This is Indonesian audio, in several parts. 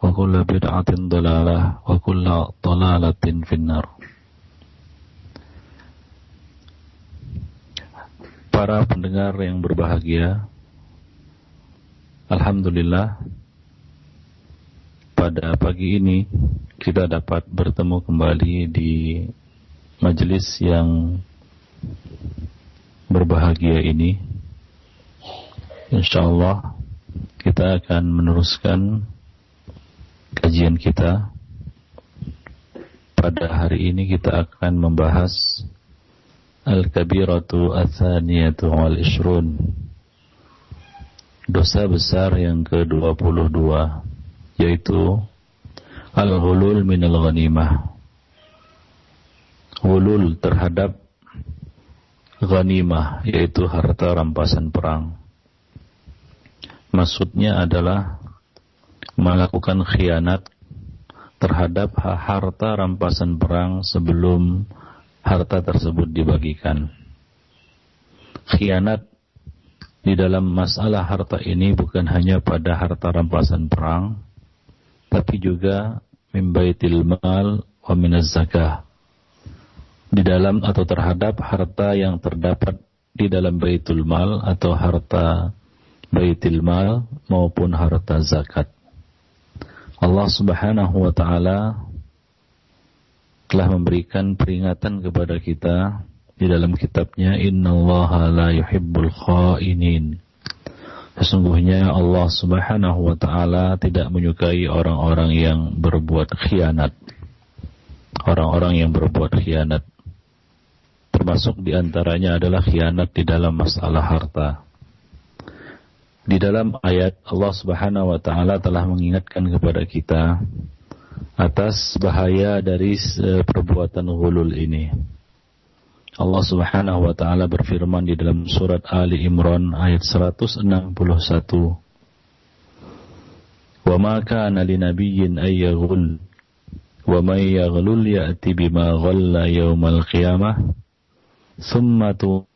kullu bid'atin dalalah wa kullu dalalatin finnar. Para pendengar yang berbahagia Alhamdulillah pada pagi ini kita dapat bertemu kembali di majelis yang berbahagia ini. Insyaallah kita akan meneruskan kajian kita. Pada hari ini kita akan membahas Al-Kabiratu Athaniyatu wal Ishrun Dosa besar yang ke-22 yaitu Al-Hulul minal ghanimah. Hulul terhadap ghanimah yaitu harta rampasan perang. Maksudnya adalah melakukan khianat terhadap harta rampasan perang sebelum harta tersebut dibagikan. Khianat di dalam masalah harta ini bukan hanya pada harta rampasan perang, tapi juga mimbaitil mal wa minaz zakah. Di dalam atau terhadap harta yang terdapat di dalam baitul mal atau harta baitul mal maupun harta zakat. Allah Subhanahu wa taala telah memberikan peringatan kepada kita di dalam kitabnya innallaha la yuhibbul khainin Sesungguhnya Allah Subhanahu wa taala tidak menyukai orang-orang yang berbuat khianat. Orang-orang yang berbuat khianat termasuk di antaranya adalah khianat di dalam masalah harta. Di dalam ayat Allah Subhanahu wa taala telah mengingatkan kepada kita atas bahaya dari perbuatan ghulul ini. Allah Subhanahu wa taala berfirman di dalam surat Ali Imran ayat 161. Wa ma kana linabiyyin ay yaghul wa may yaghlul ya'ti bima ghalla yawmal qiyamah thumma fa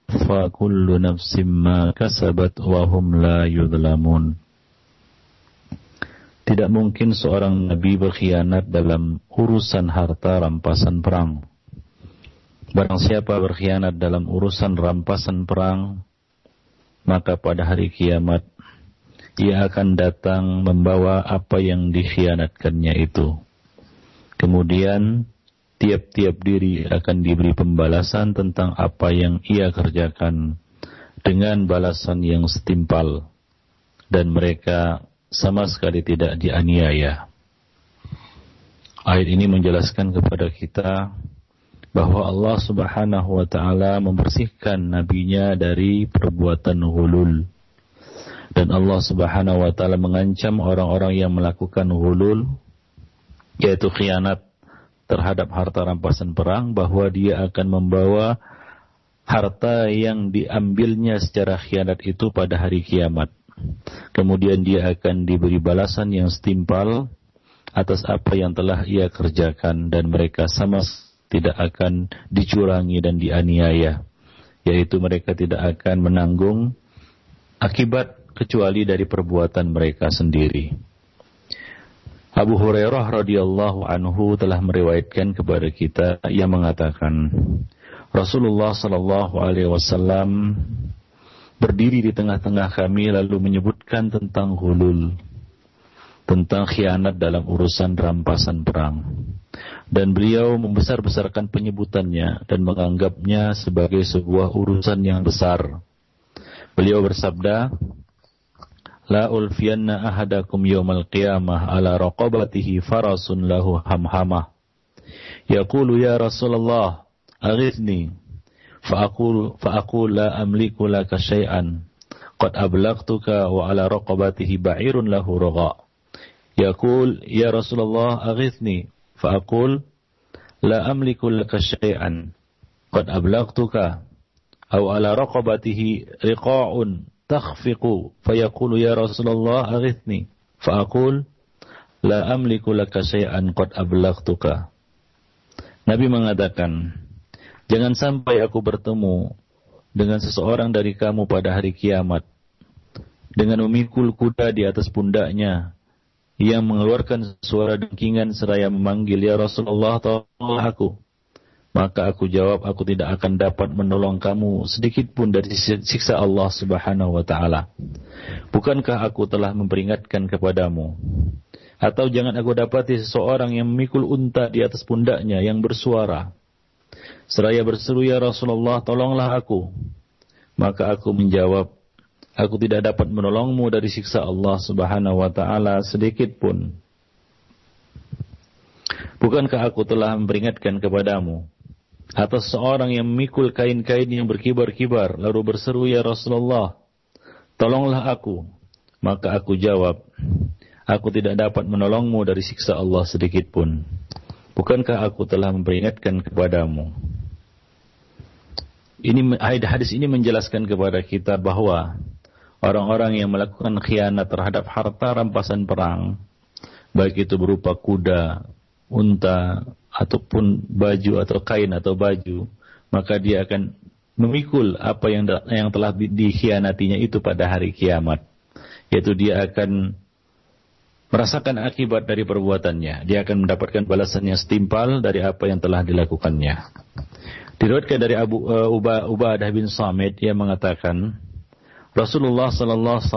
nafsim ma kasabat wa hum la yudlamun. Tidak mungkin seorang nabi berkhianat dalam urusan harta rampasan perang. Barang siapa berkhianat dalam urusan rampasan perang, maka pada hari kiamat ia akan datang membawa apa yang dikhianatkannya itu. Kemudian tiap-tiap diri akan diberi pembalasan tentang apa yang ia kerjakan dengan balasan yang setimpal dan mereka sama sekali tidak dianiaya. Ayat ini menjelaskan kepada kita bahwa Allah Subhanahu wa taala membersihkan nabinya dari perbuatan hulul. Dan Allah Subhanahu wa taala mengancam orang-orang yang melakukan hulul yaitu khianat terhadap harta rampasan perang bahwa dia akan membawa harta yang diambilnya secara khianat itu pada hari kiamat. Kemudian dia akan diberi balasan yang setimpal atas apa yang telah ia kerjakan dan mereka sama tidak akan dicurangi dan dianiaya. Yaitu mereka tidak akan menanggung akibat kecuali dari perbuatan mereka sendiri. Abu Hurairah radhiyallahu anhu telah meriwayatkan kepada kita yang mengatakan Rasulullah sallallahu alaihi wasallam berdiri di tengah-tengah kami lalu menyebutkan tentang hulul tentang khianat dalam urusan rampasan perang. Dan beliau membesar-besarkan penyebutannya dan menganggapnya sebagai sebuah urusan yang besar. Beliau bersabda, La ulfiyanna ahadakum yawmal qiyamah ala raqabatihi farasun lahu hamhamah. Yaqulu ya Rasulullah, aghithni. Fa'aqul, fa'aqul la amliku laka syai'an. Qad ablagtuka wa ala raqabatihi ba'irun lahu ragha. Yaqul ya Rasulullah aghithni. Fa'aqul la amliku laka syai'an. Qad ablagtuka. Aw ala raqabatihi riqa'un takhfiqu fayaqulu ya Rasulullah aghithni fa'aqul la amliku laka syai'an qad ablaghtuka Nabi mengatakan jangan sampai aku bertemu dengan seseorang dari kamu pada hari kiamat dengan memikul kuda di atas pundaknya yang mengeluarkan suara dengkingan seraya memanggil ya Rasulullah tolonglah aku maka aku jawab, aku tidak akan dapat menolong kamu sedikit pun dari siksa Allah subhanahu wa ta'ala. Bukankah aku telah memperingatkan kepadamu? Atau jangan aku dapati seseorang yang memikul unta di atas pundaknya yang bersuara. Seraya berseru, ya Rasulullah, tolonglah aku. Maka aku menjawab, aku tidak dapat menolongmu dari siksa Allah subhanahu wa ta'ala sedikit pun. Bukankah aku telah memperingatkan kepadamu? Atau seorang yang memikul kain-kain yang berkibar-kibar lalu berseru ya Rasulullah tolonglah aku. Maka aku jawab aku tidak dapat menolongmu dari siksa Allah sedikit pun. Bukankah aku telah memperingatkan kepadamu? Ini hadis ini menjelaskan kepada kita bahwa orang-orang yang melakukan khianat terhadap harta rampasan perang baik itu berupa kuda, unta, ataupun baju atau kain atau baju, maka dia akan memikul apa yang yang telah dikhianatinya itu pada hari kiamat. Yaitu dia akan merasakan akibat dari perbuatannya. Dia akan mendapatkan balasan yang setimpal dari apa yang telah dilakukannya. Diriwayatkan dari Abu uh, Ubadah bin Samit yang mengatakan Rasulullah sallallahu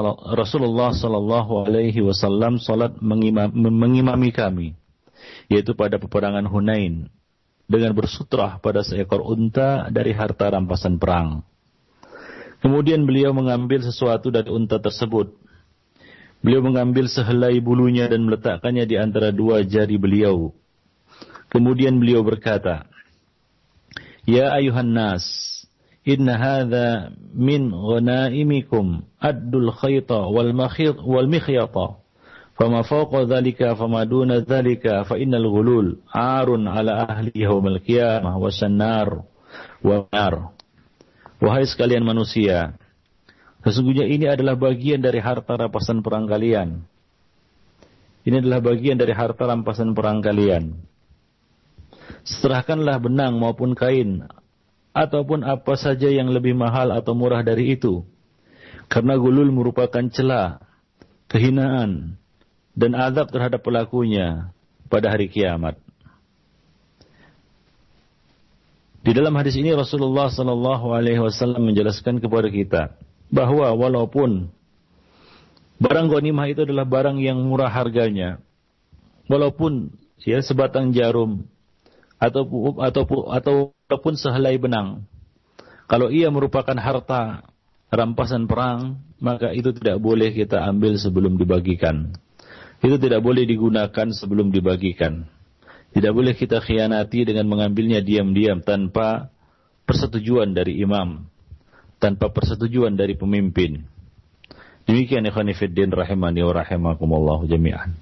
alaihi wasallam salat mengimami kami yaitu pada peperangan Hunain dengan bersutrah pada seekor unta dari harta rampasan perang. Kemudian beliau mengambil sesuatu dari unta tersebut. Beliau mengambil sehelai bulunya dan meletakkannya di antara dua jari beliau. Kemudian beliau berkata, Ya ayuhan nas, inna hadha min ghanaimikum addul khayta wal makhid wal mikhyata Fama fawqa dhalika fama duna dhalika fa innal ghulul arun ala ahli yaumil qiyamah wasannar wa nar. Wahai sekalian manusia, sesungguhnya ini adalah bagian dari harta rampasan perang kalian. Ini adalah bagian dari harta rampasan perang kalian. Serahkanlah benang maupun kain ataupun apa saja yang lebih mahal atau murah dari itu. Karena gulul merupakan celah, kehinaan, dan azab terhadap pelakunya pada hari kiamat. Di dalam hadis ini Rasulullah Sallallahu Alaihi Wasallam menjelaskan kepada kita bahwa walaupun barang ghanimah itu adalah barang yang murah harganya, walaupun ya sebatang jarum atau atau atau ataupun sehelai benang, kalau ia merupakan harta rampasan perang, maka itu tidak boleh kita ambil sebelum dibagikan itu tidak boleh digunakan sebelum dibagikan. Tidak boleh kita khianati dengan mengambilnya diam-diam tanpa persetujuan dari imam, tanpa persetujuan dari pemimpin. Demikian ikhwanifiddin rahimani wa rahimakumullah jami'an.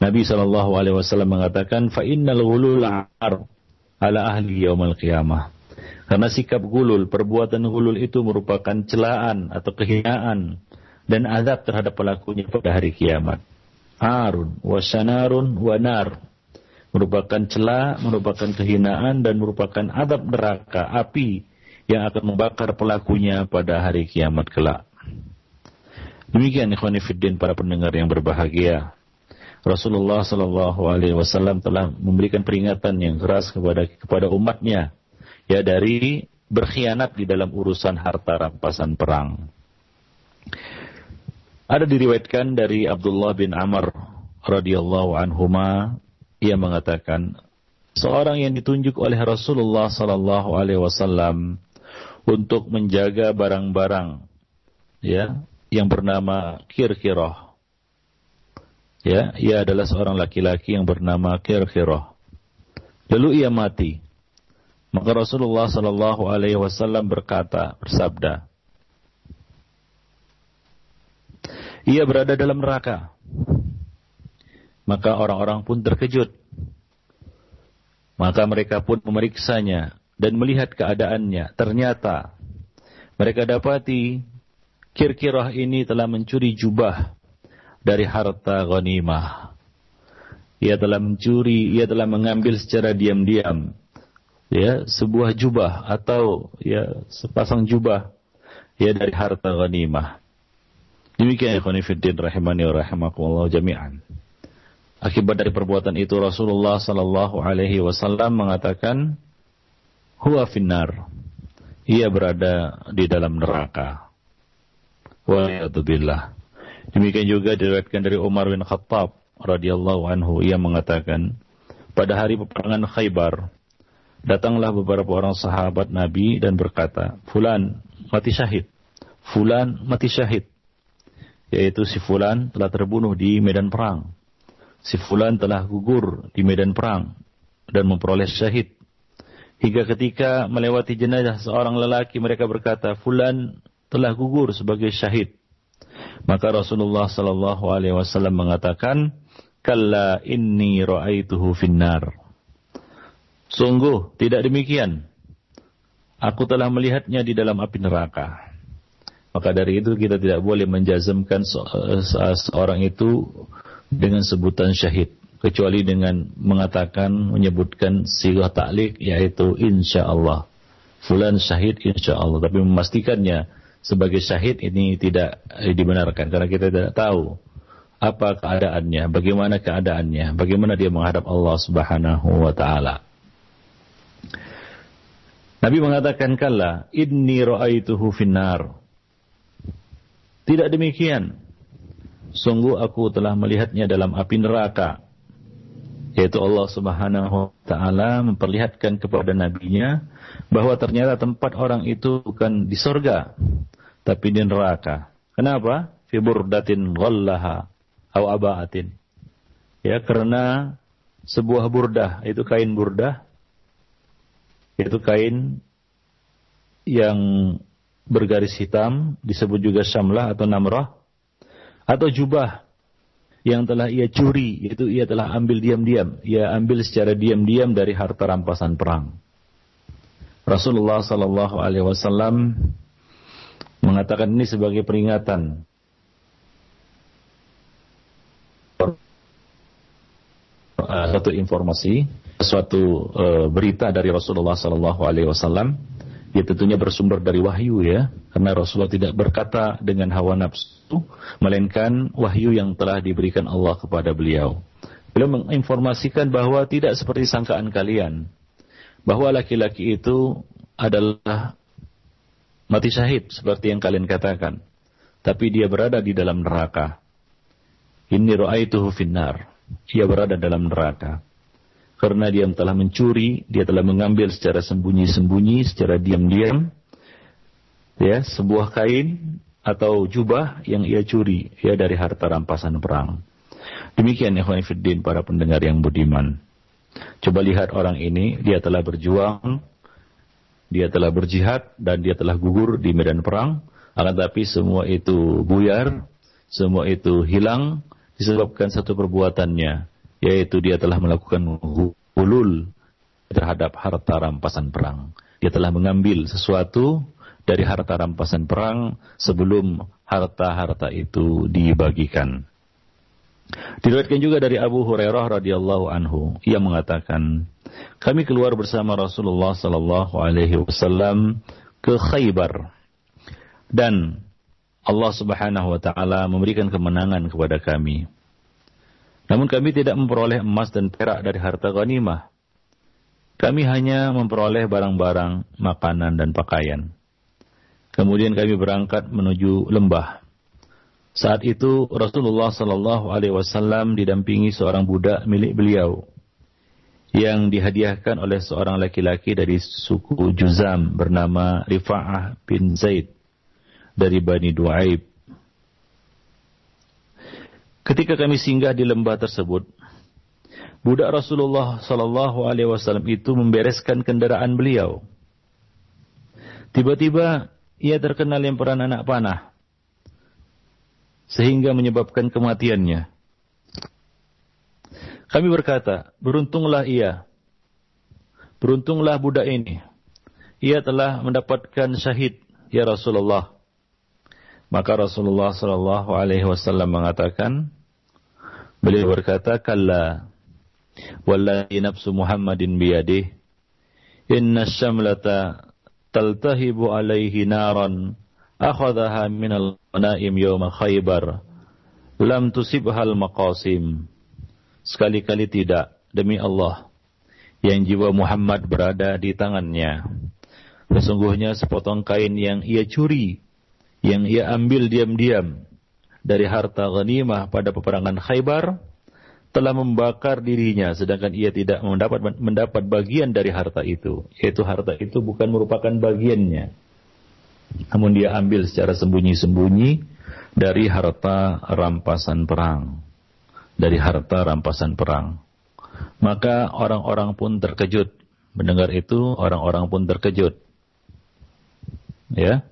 Nabi sallallahu alaihi wasallam mengatakan fa innal ghulul ar ala ahli yaumil qiyamah. Karena sikap gulul, perbuatan gulul itu merupakan celaan atau kehinaan dan azab terhadap pelakunya pada hari kiamat arun wasanarun wanar merupakan celah, merupakan kehinaan dan merupakan adab neraka api yang akan membakar pelakunya pada hari kiamat kelak. Demikian ikhwan fillah para pendengar yang berbahagia. Rasulullah Shallallahu Alaihi Wasallam telah memberikan peringatan yang keras kepada kepada umatnya, ya dari berkhianat di dalam urusan harta rampasan perang. Ada diriwayatkan dari Abdullah bin Amr radhiyallahu anhuma ia mengatakan seorang yang ditunjuk oleh Rasulullah sallallahu alaihi wasallam untuk menjaga barang-barang ya yang bernama Kirkirah. Ya, ia adalah seorang laki-laki yang bernama Kirkirah. Lalu ia mati. Maka Rasulullah sallallahu alaihi wasallam berkata, bersabda, ia berada dalam neraka. Maka orang-orang pun terkejut. Maka mereka pun memeriksanya dan melihat keadaannya. Ternyata mereka dapati kir-kirah ini telah mencuri jubah dari harta ghanimah. Ia telah mencuri, ia telah mengambil secara diam-diam ya sebuah jubah atau ya sepasang jubah ya dari harta ghanimah. Demikian ikhwan fillah rahimani wa rahimakumullah jami'an. Akibat dari perbuatan itu Rasulullah sallallahu alaihi wasallam mengatakan huwa finnar. Ia berada di dalam neraka. Waliyatubillah. Demikian juga diriwayatkan dari Umar bin Khattab radhiyallahu anhu ia mengatakan pada hari peperangan Khaybar datanglah beberapa orang sahabat Nabi dan berkata, "Fulan mati syahid. Fulan mati syahid." Yaitu si fulan telah terbunuh di medan perang. Si fulan telah gugur di medan perang dan memperoleh syahid. Hingga ketika melewati jenazah seorang lelaki mereka berkata, "Fulan telah gugur sebagai syahid." Maka Rasulullah sallallahu alaihi wasallam mengatakan, "Kalla inni ra'aituhu finnar." Sungguh tidak demikian. Aku telah melihatnya di dalam api neraka. Maka dari itu kita tidak boleh menjazmkan seorang itu dengan sebutan syahid. Kecuali dengan mengatakan, menyebutkan sirah ta'lik yaitu insya Allah. Fulan syahid insya Allah. Tapi memastikannya sebagai syahid ini tidak dibenarkan. Karena kita tidak tahu apa keadaannya, bagaimana keadaannya, bagaimana dia menghadap Allah subhanahu wa ta'ala. Nabi mengatakan kala, inni ra'aituhu finnar. Tidak demikian. Sungguh aku telah melihatnya dalam api neraka. Yaitu Allah subhanahu wa ta'ala memperlihatkan kepada nabinya bahwa ternyata tempat orang itu bukan di sorga, tapi di neraka. Kenapa? Fi burdatin ghallaha au aba'atin. Ya, karena sebuah burdah, itu kain burdah, yaitu kain yang bergaris hitam disebut juga syamlah atau namrah atau jubah yang telah ia curi yaitu ia telah ambil diam-diam. Ia ambil secara diam-diam dari harta rampasan perang. Rasulullah sallallahu alaihi wasallam mengatakan ini sebagai peringatan. Satu informasi suatu uh, berita dari Rasulullah Sallallahu Alaihi Wasallam, ya tentunya bersumber dari wahyu ya, karena Rasulullah tidak berkata dengan hawa nafsu, melainkan wahyu yang telah diberikan Allah kepada beliau. Beliau menginformasikan bahwa tidak seperti sangkaan kalian, bahwa laki-laki itu adalah mati syahid seperti yang kalian katakan, tapi dia berada di dalam neraka. Ini ra'aituhu finnar. Ia berada dalam neraka karena dia telah mencuri, dia telah mengambil secara sembunyi-sembunyi, secara diam-diam, ya sebuah kain atau jubah yang ia curi ya dari harta rampasan perang. Demikian ya Fiddin para pendengar yang budiman. Coba lihat orang ini, dia telah berjuang, dia telah berjihad dan dia telah gugur di medan perang. Akan tapi semua itu buyar, semua itu hilang disebabkan satu perbuatannya, yaitu dia telah melakukan ulul terhadap harta rampasan perang. Dia telah mengambil sesuatu dari harta rampasan perang sebelum harta-harta itu dibagikan. Diriwayatkan juga dari Abu Hurairah radhiyallahu anhu, ia mengatakan, kami keluar bersama Rasulullah sallallahu alaihi wasallam ke Khaybar dan Allah Subhanahu wa taala memberikan kemenangan kepada kami. Namun kami tidak memperoleh emas dan perak dari harta ghanimah. Kami hanya memperoleh barang-barang, makanan dan pakaian. Kemudian kami berangkat menuju lembah. Saat itu Rasulullah Sallallahu Alaihi Wasallam didampingi seorang budak milik beliau yang dihadiahkan oleh seorang laki-laki dari suku Juzam bernama Rifa'ah bin Zaid dari Bani Duaib. Ketika kami singgah di lembah tersebut, budak Rasulullah Sallallahu Alaihi Wasallam itu membereskan kendaraan beliau. Tiba-tiba ia terkena lemparan anak panah sehingga menyebabkan kematiannya. Kami berkata, beruntunglah ia. Beruntunglah budak ini. Ia telah mendapatkan syahid, ya Rasulullah. Maka Rasulullah sallallahu alaihi wasallam mengatakan, beliau berkata, "Kalla wallahi nafsu Muhammadin biyadih, inna syamlata taltahibu alaihi naran akhadaha minal naim yawma khaybar lam tusibhal maqasim. Sekali-kali tidak demi Allah yang jiwa Muhammad berada di tangannya. Sesungguhnya sepotong kain yang ia curi yang ia ambil diam-diam dari harta ghanimah pada peperangan Khaybar telah membakar dirinya sedangkan ia tidak mendapat mendapat bagian dari harta itu yaitu harta itu bukan merupakan bagiannya namun dia ambil secara sembunyi-sembunyi dari harta rampasan perang. Dari harta rampasan perang. Maka orang-orang pun terkejut. Mendengar itu, orang-orang pun terkejut. Ya.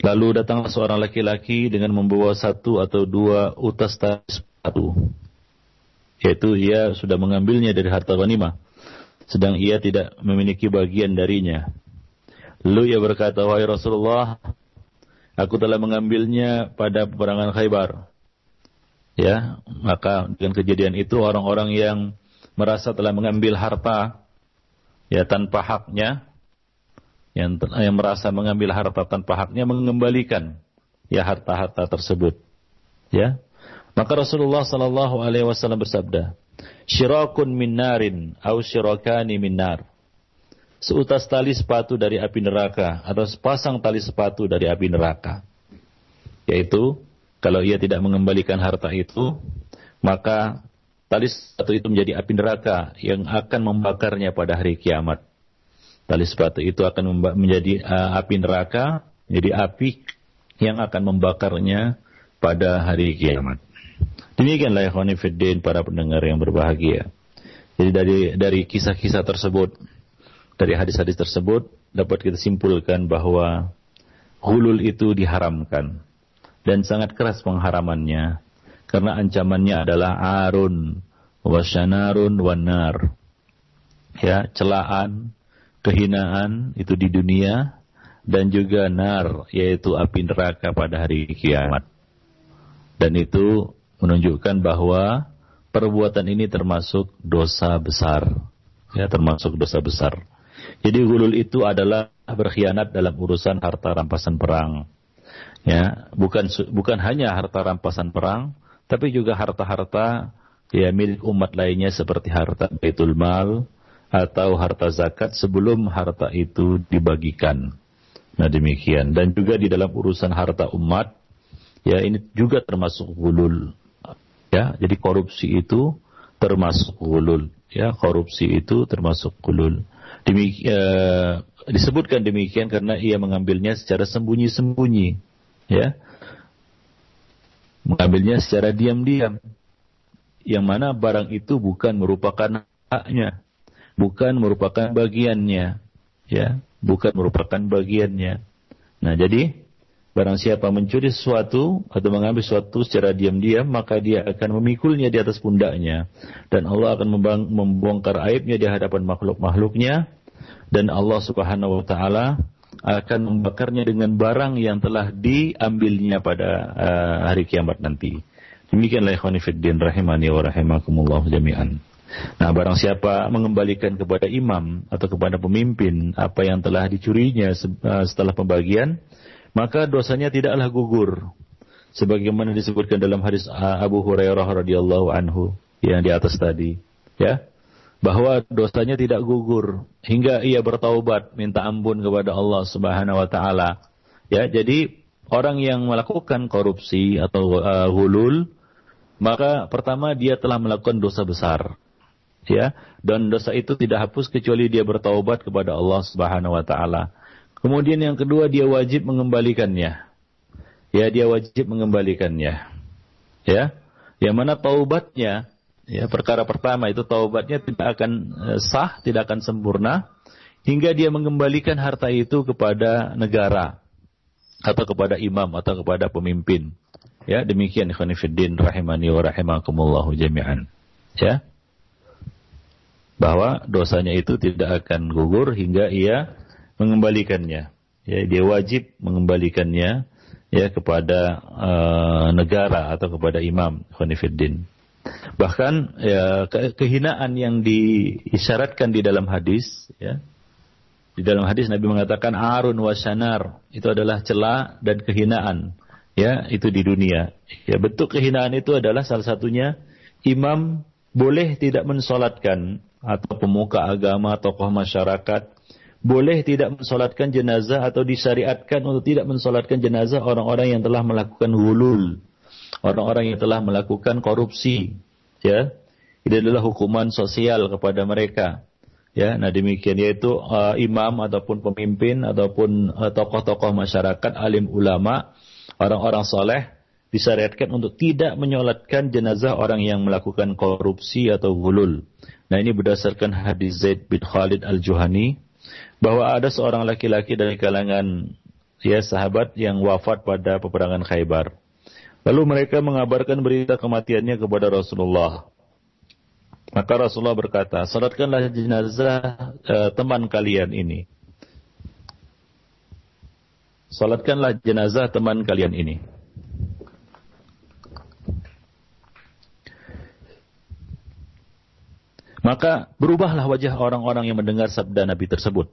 Lalu datanglah seorang laki-laki dengan membawa satu atau dua utas tali sepatu. Yaitu ia sudah mengambilnya dari harta ghanimah. Sedang ia tidak memiliki bagian darinya. Lalu ia berkata, Wahai Rasulullah, aku telah mengambilnya pada peperangan Khaybar. Ya, maka dengan kejadian itu orang-orang yang merasa telah mengambil harta ya tanpa haknya yang yang merasa mengambil harta tanpa haknya mengembalikan ya harta-harta tersebut. Ya. Maka Rasulullah sallallahu alaihi wasallam bersabda, "Syirakun min narin au syirakani min nar." seutas tali sepatu dari api neraka atau sepasang tali sepatu dari api neraka. Yaitu kalau ia tidak mengembalikan harta itu, maka tali sepatu itu menjadi api neraka yang akan membakarnya pada hari kiamat. Tali sepatu itu akan menjadi uh, api neraka, menjadi api yang akan membakarnya pada hari kiamat. Demikianlah ya Fiddin para pendengar yang berbahagia. Jadi dari dari kisah-kisah tersebut dari hadis-hadis tersebut dapat kita simpulkan bahwa hulul itu diharamkan dan sangat keras pengharamannya karena ancamannya adalah arun wasyanarun wanar ya celaan kehinaan itu di dunia dan juga nar yaitu api neraka pada hari kiamat. Dan itu menunjukkan bahwa perbuatan ini termasuk dosa besar. Ya termasuk dosa besar. Jadi gulul itu adalah berkhianat dalam urusan harta rampasan perang. Ya, bukan bukan hanya harta rampasan perang, tapi juga harta-harta ya milik umat lainnya seperti harta Baitul Mal atau harta zakat sebelum harta itu dibagikan. Nah, demikian dan juga di dalam urusan harta umat ya ini juga termasuk gulul. Ya, jadi korupsi itu termasuk gulul. Ya, korupsi itu termasuk gulul. Demik, uh, disebutkan demikian karena ia mengambilnya secara sembunyi-sembunyi, ya, mengambilnya secara diam-diam, yang mana barang itu bukan merupakan haknya, bukan merupakan bagiannya, ya, bukan merupakan bagiannya. Nah, jadi barang siapa mencuri sesuatu atau mengambil sesuatu secara diam-diam, maka dia akan memikulnya di atas pundaknya dan Allah akan membongkar aibnya di hadapan makhluk-makhluknya dan Allah Subhanahu wa taala akan membakarnya dengan barang yang telah diambilnya pada uh, hari kiamat nanti. Demikianlah ikhwan fillah rahimani wa rahimakumullah jami'an. Nah, barang siapa mengembalikan kepada imam atau kepada pemimpin apa yang telah dicurinya eh, setelah pembagian, maka dosanya tidaklah gugur. Sebagaimana disebutkan dalam hadis eh, Abu Hurairah radhiyallahu anhu yang di atas tadi, ya bahwa dosanya tidak gugur hingga ia bertaubat minta ampun kepada Allah Subhanahu wa taala. Ya, jadi orang yang melakukan korupsi atau uh, hulul, maka pertama dia telah melakukan dosa besar. Ya, dan dosa itu tidak hapus kecuali dia bertaubat kepada Allah Subhanahu wa taala. Kemudian yang kedua dia wajib mengembalikannya. Ya, dia wajib mengembalikannya. Ya. Yang mana taubatnya ya perkara pertama itu taubatnya tidak akan eh, sah, tidak akan sempurna hingga dia mengembalikan harta itu kepada negara atau kepada imam atau kepada pemimpin. Ya, demikian ikhwan fillah rahimani wa rahimakumullah jami'an. Ya. Bahwa dosanya itu tidak akan gugur hingga ia mengembalikannya. Ya, dia wajib mengembalikannya ya kepada uh, negara atau kepada imam ikhwan Bahkan ya ke kehinaan yang diisyaratkan di dalam hadis ya di dalam hadis Nabi mengatakan arun wasanar itu adalah celah dan kehinaan ya itu di dunia. Ya bentuk kehinaan itu adalah salah satunya imam boleh tidak mensolatkan atau pemuka agama tokoh masyarakat boleh tidak mensolatkan jenazah atau disyariatkan untuk tidak mensolatkan jenazah orang-orang yang telah melakukan hulul, orang-orang yang telah melakukan korupsi, ya. Ini adalah hukuman sosial kepada mereka. Ya, nah demikian yaitu uh, imam ataupun pemimpin ataupun uh, tokoh-tokoh masyarakat, alim ulama, orang-orang soleh disyariatkan untuk tidak menyolatkan jenazah orang yang melakukan korupsi atau gulul. Nah ini berdasarkan hadis Zaid bin Khalid al-Juhani bahwa ada seorang laki-laki dari kalangan ya sahabat yang wafat pada peperangan Khaybar. Lalu mereka mengabarkan berita kematiannya kepada Rasulullah. Maka Rasulullah berkata, salatkanlah jenazah uh, teman kalian ini. Salatkanlah jenazah teman kalian ini. Maka berubahlah wajah orang-orang yang mendengar sabda Nabi tersebut.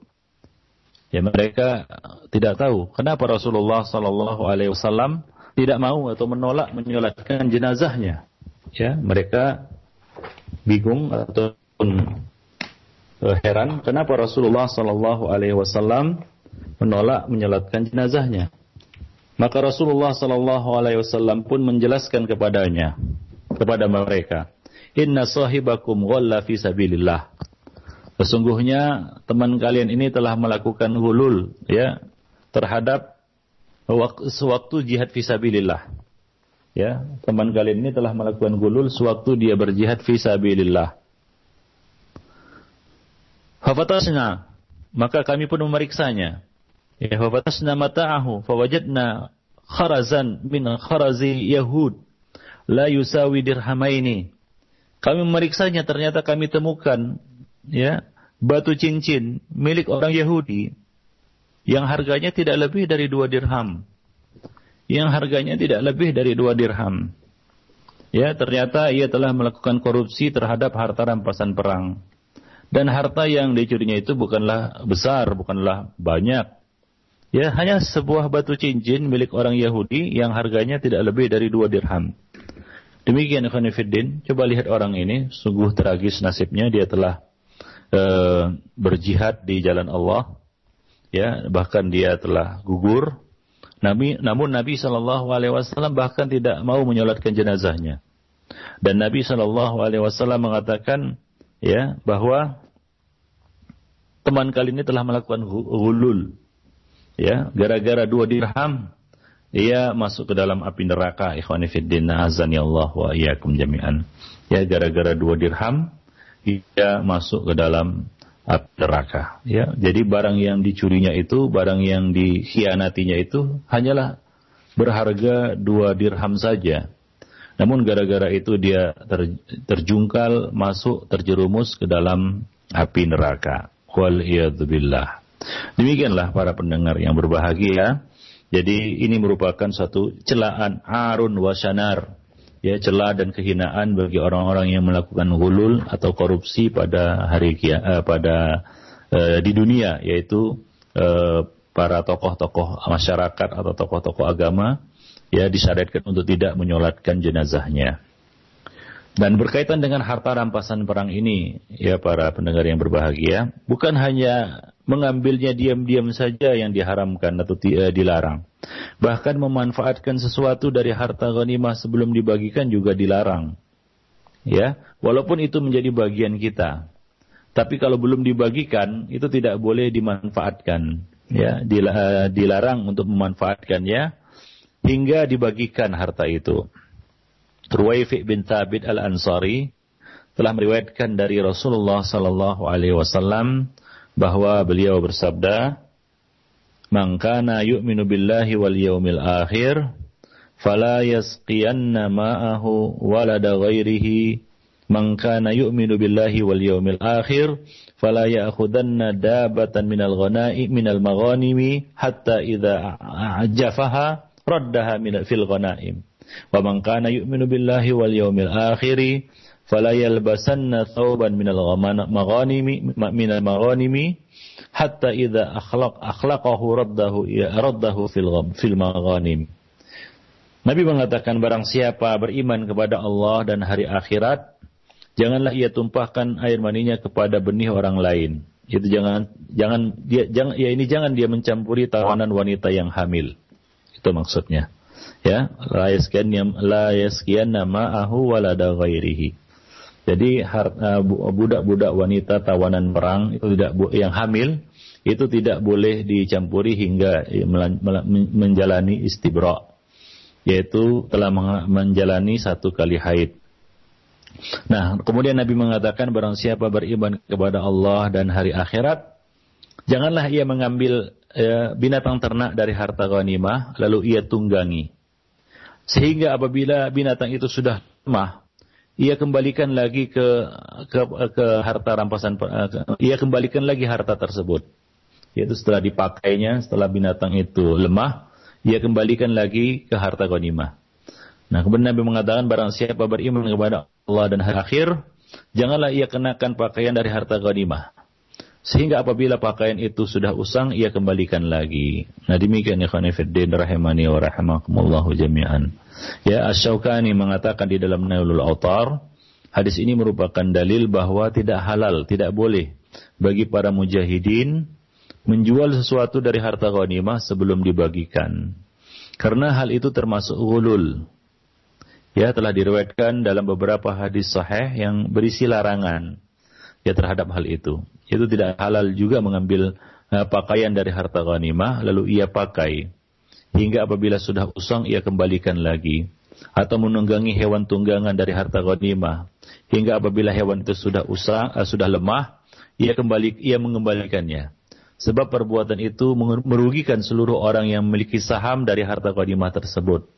Ya mereka tidak tahu kenapa Rasulullah Sallallahu Alaihi Wasallam tidak mau atau menolak menyolatkan jenazahnya. Ya mereka bingung ataupun heran kenapa Rasulullah Sallallahu Alaihi Wasallam menolak menyolatkan jenazahnya. Maka Rasulullah Sallallahu Alaihi Wasallam pun menjelaskan kepadanya kepada mereka, Inna sahibakum ghalla fi sabilillah. Sesungguhnya teman kalian ini telah melakukan hulul ya terhadap sewaktu jihad fisabilillah. Ya, teman kalian ini telah melakukan gulul sewaktu dia berjihad fisabilillah. Fafatasna, maka kami pun memeriksanya. Ya, fafatasna mata'ahu, fawajadna kharazan min kharazi Yahud, la yusawi dirhamaini. Kami memeriksanya, ternyata kami temukan ya batu cincin milik orang Yahudi yang harganya tidak lebih dari dua dirham yang harganya tidak lebih dari dua dirham. Ya, ternyata ia telah melakukan korupsi terhadap harta rampasan perang. Dan harta yang dicurinya itu bukanlah besar, bukanlah banyak. Ya, hanya sebuah batu cincin milik orang Yahudi yang harganya tidak lebih dari dua dirham. Demikian Khanifuddin, coba lihat orang ini, sungguh tragis nasibnya, dia telah uh, berjihad di jalan Allah, ya, bahkan dia telah gugur, Nabi, namun Nabi Shallallahu Alaihi Wasallam bahkan tidak mau menyolatkan jenazahnya. Dan Nabi Shallallahu Alaihi Wasallam mengatakan ya bahwa teman kali ini telah melakukan hulul, ya gara-gara dua dirham ia masuk ke dalam api neraka ikhwanifiddin azani Allah wa iyyakum jami'an ya gara-gara dua dirham ia masuk ke dalam neraka. Ya, jadi barang yang dicurinya itu, barang yang dikhianatinya itu hanyalah berharga dua dirham saja. Namun gara-gara itu dia ter, terjungkal masuk terjerumus ke dalam api neraka. Wal billah. Demikianlah para pendengar yang berbahagia. Jadi ini merupakan satu celaan arun wasanar ya celah dan kehinaan bagi orang-orang yang melakukan hulul atau korupsi pada hari kia, uh, pada uh, di dunia yaitu uh, para tokoh-tokoh masyarakat atau tokoh-tokoh agama ya disyariatkan untuk tidak menyolatkan jenazahnya. Dan berkaitan dengan harta rampasan perang ini, ya para pendengar yang berbahagia, bukan hanya mengambilnya diam-diam saja yang diharamkan atau uh, dilarang. Bahkan memanfaatkan sesuatu dari harta ghanimah sebelum dibagikan juga dilarang. Ya, walaupun itu menjadi bagian kita. Tapi kalau belum dibagikan itu tidak boleh dimanfaatkan. Ya, eh, dilarang untuk memanfaatkannya hingga dibagikan harta itu. Ruwaifi bin Thabit al-Ansari telah meriwayatkan dari Rasulullah sallallahu alaihi wasallam bahwa beliau bersabda, "Man kana yu'minu billahi wal yawmil akhir, fala yasqiyanna ma'ahu walada ghairihi. Man kana yu'minu billahi wal yawmil akhir, fala ya'khudanna dabatan minal ghana'i minal maghanimi hatta idza ajafaha raddaha min fil ghanaim." Wa man kana yu'minu billahi wal yawmil akhir, fala yalbasanna thawban minal maghanimi minal maghanimi hatta idza akhlaq akhlaqahu raddahu ya raddahu fil fil maghanim Nabi mengatakan barang siapa beriman kepada Allah dan hari akhirat janganlah ia tumpahkan air maninya kepada benih orang lain. Itu jangan jangan dia jangan ya ini jangan dia mencampuri tawanan wanita yang hamil. Itu maksudnya. Ya la ma'ahu walada ghairihi jadi eh, budak-budak wanita tawanan perang itu tidak yang hamil itu tidak boleh dicampuri hingga eh, menjalani istibra yaitu telah menjalani satu kali haid. Nah, kemudian Nabi mengatakan barang siapa beriman kepada Allah dan hari akhirat, janganlah ia mengambil ya, binatang ternak dari harta ghanimah lalu ia tunggangi. Sehingga apabila binatang itu sudah lemah, ia kembalikan lagi ke ke, ke harta rampasan ia kembalikan lagi harta tersebut. Yaitu setelah dipakainya setelah binatang itu lemah ia kembalikan lagi ke harta ghanimah. Nah kemudian Nabi mengatakan barang siapa beriman kepada Allah dan hari akhir janganlah ia kenakan pakaian dari harta ghanimah sehingga apabila pakaian itu sudah usang ia kembalikan lagi nah demikian ya khanifuddin rahimani wa rahimakumullahu jami'an Ya, Asy-Syaukani mengatakan di dalam Nailul Autar, hadis ini merupakan dalil bahwa tidak halal, tidak boleh bagi para mujahidin menjual sesuatu dari harta ghanimah sebelum dibagikan. Karena hal itu termasuk gulul. Ya, telah diriwayatkan dalam beberapa hadis sahih yang berisi larangan ya terhadap hal itu. Itu tidak halal juga mengambil uh, pakaian dari harta ghanimah lalu ia pakai. Hingga apabila sudah usang ia kembalikan lagi. Atau menunggangi hewan tunggangan dari harta ghanimah. Hingga apabila hewan itu sudah usang uh, sudah lemah ia kembali ia mengembalikannya. Sebab perbuatan itu merugikan seluruh orang yang memiliki saham dari harta ghanimah tersebut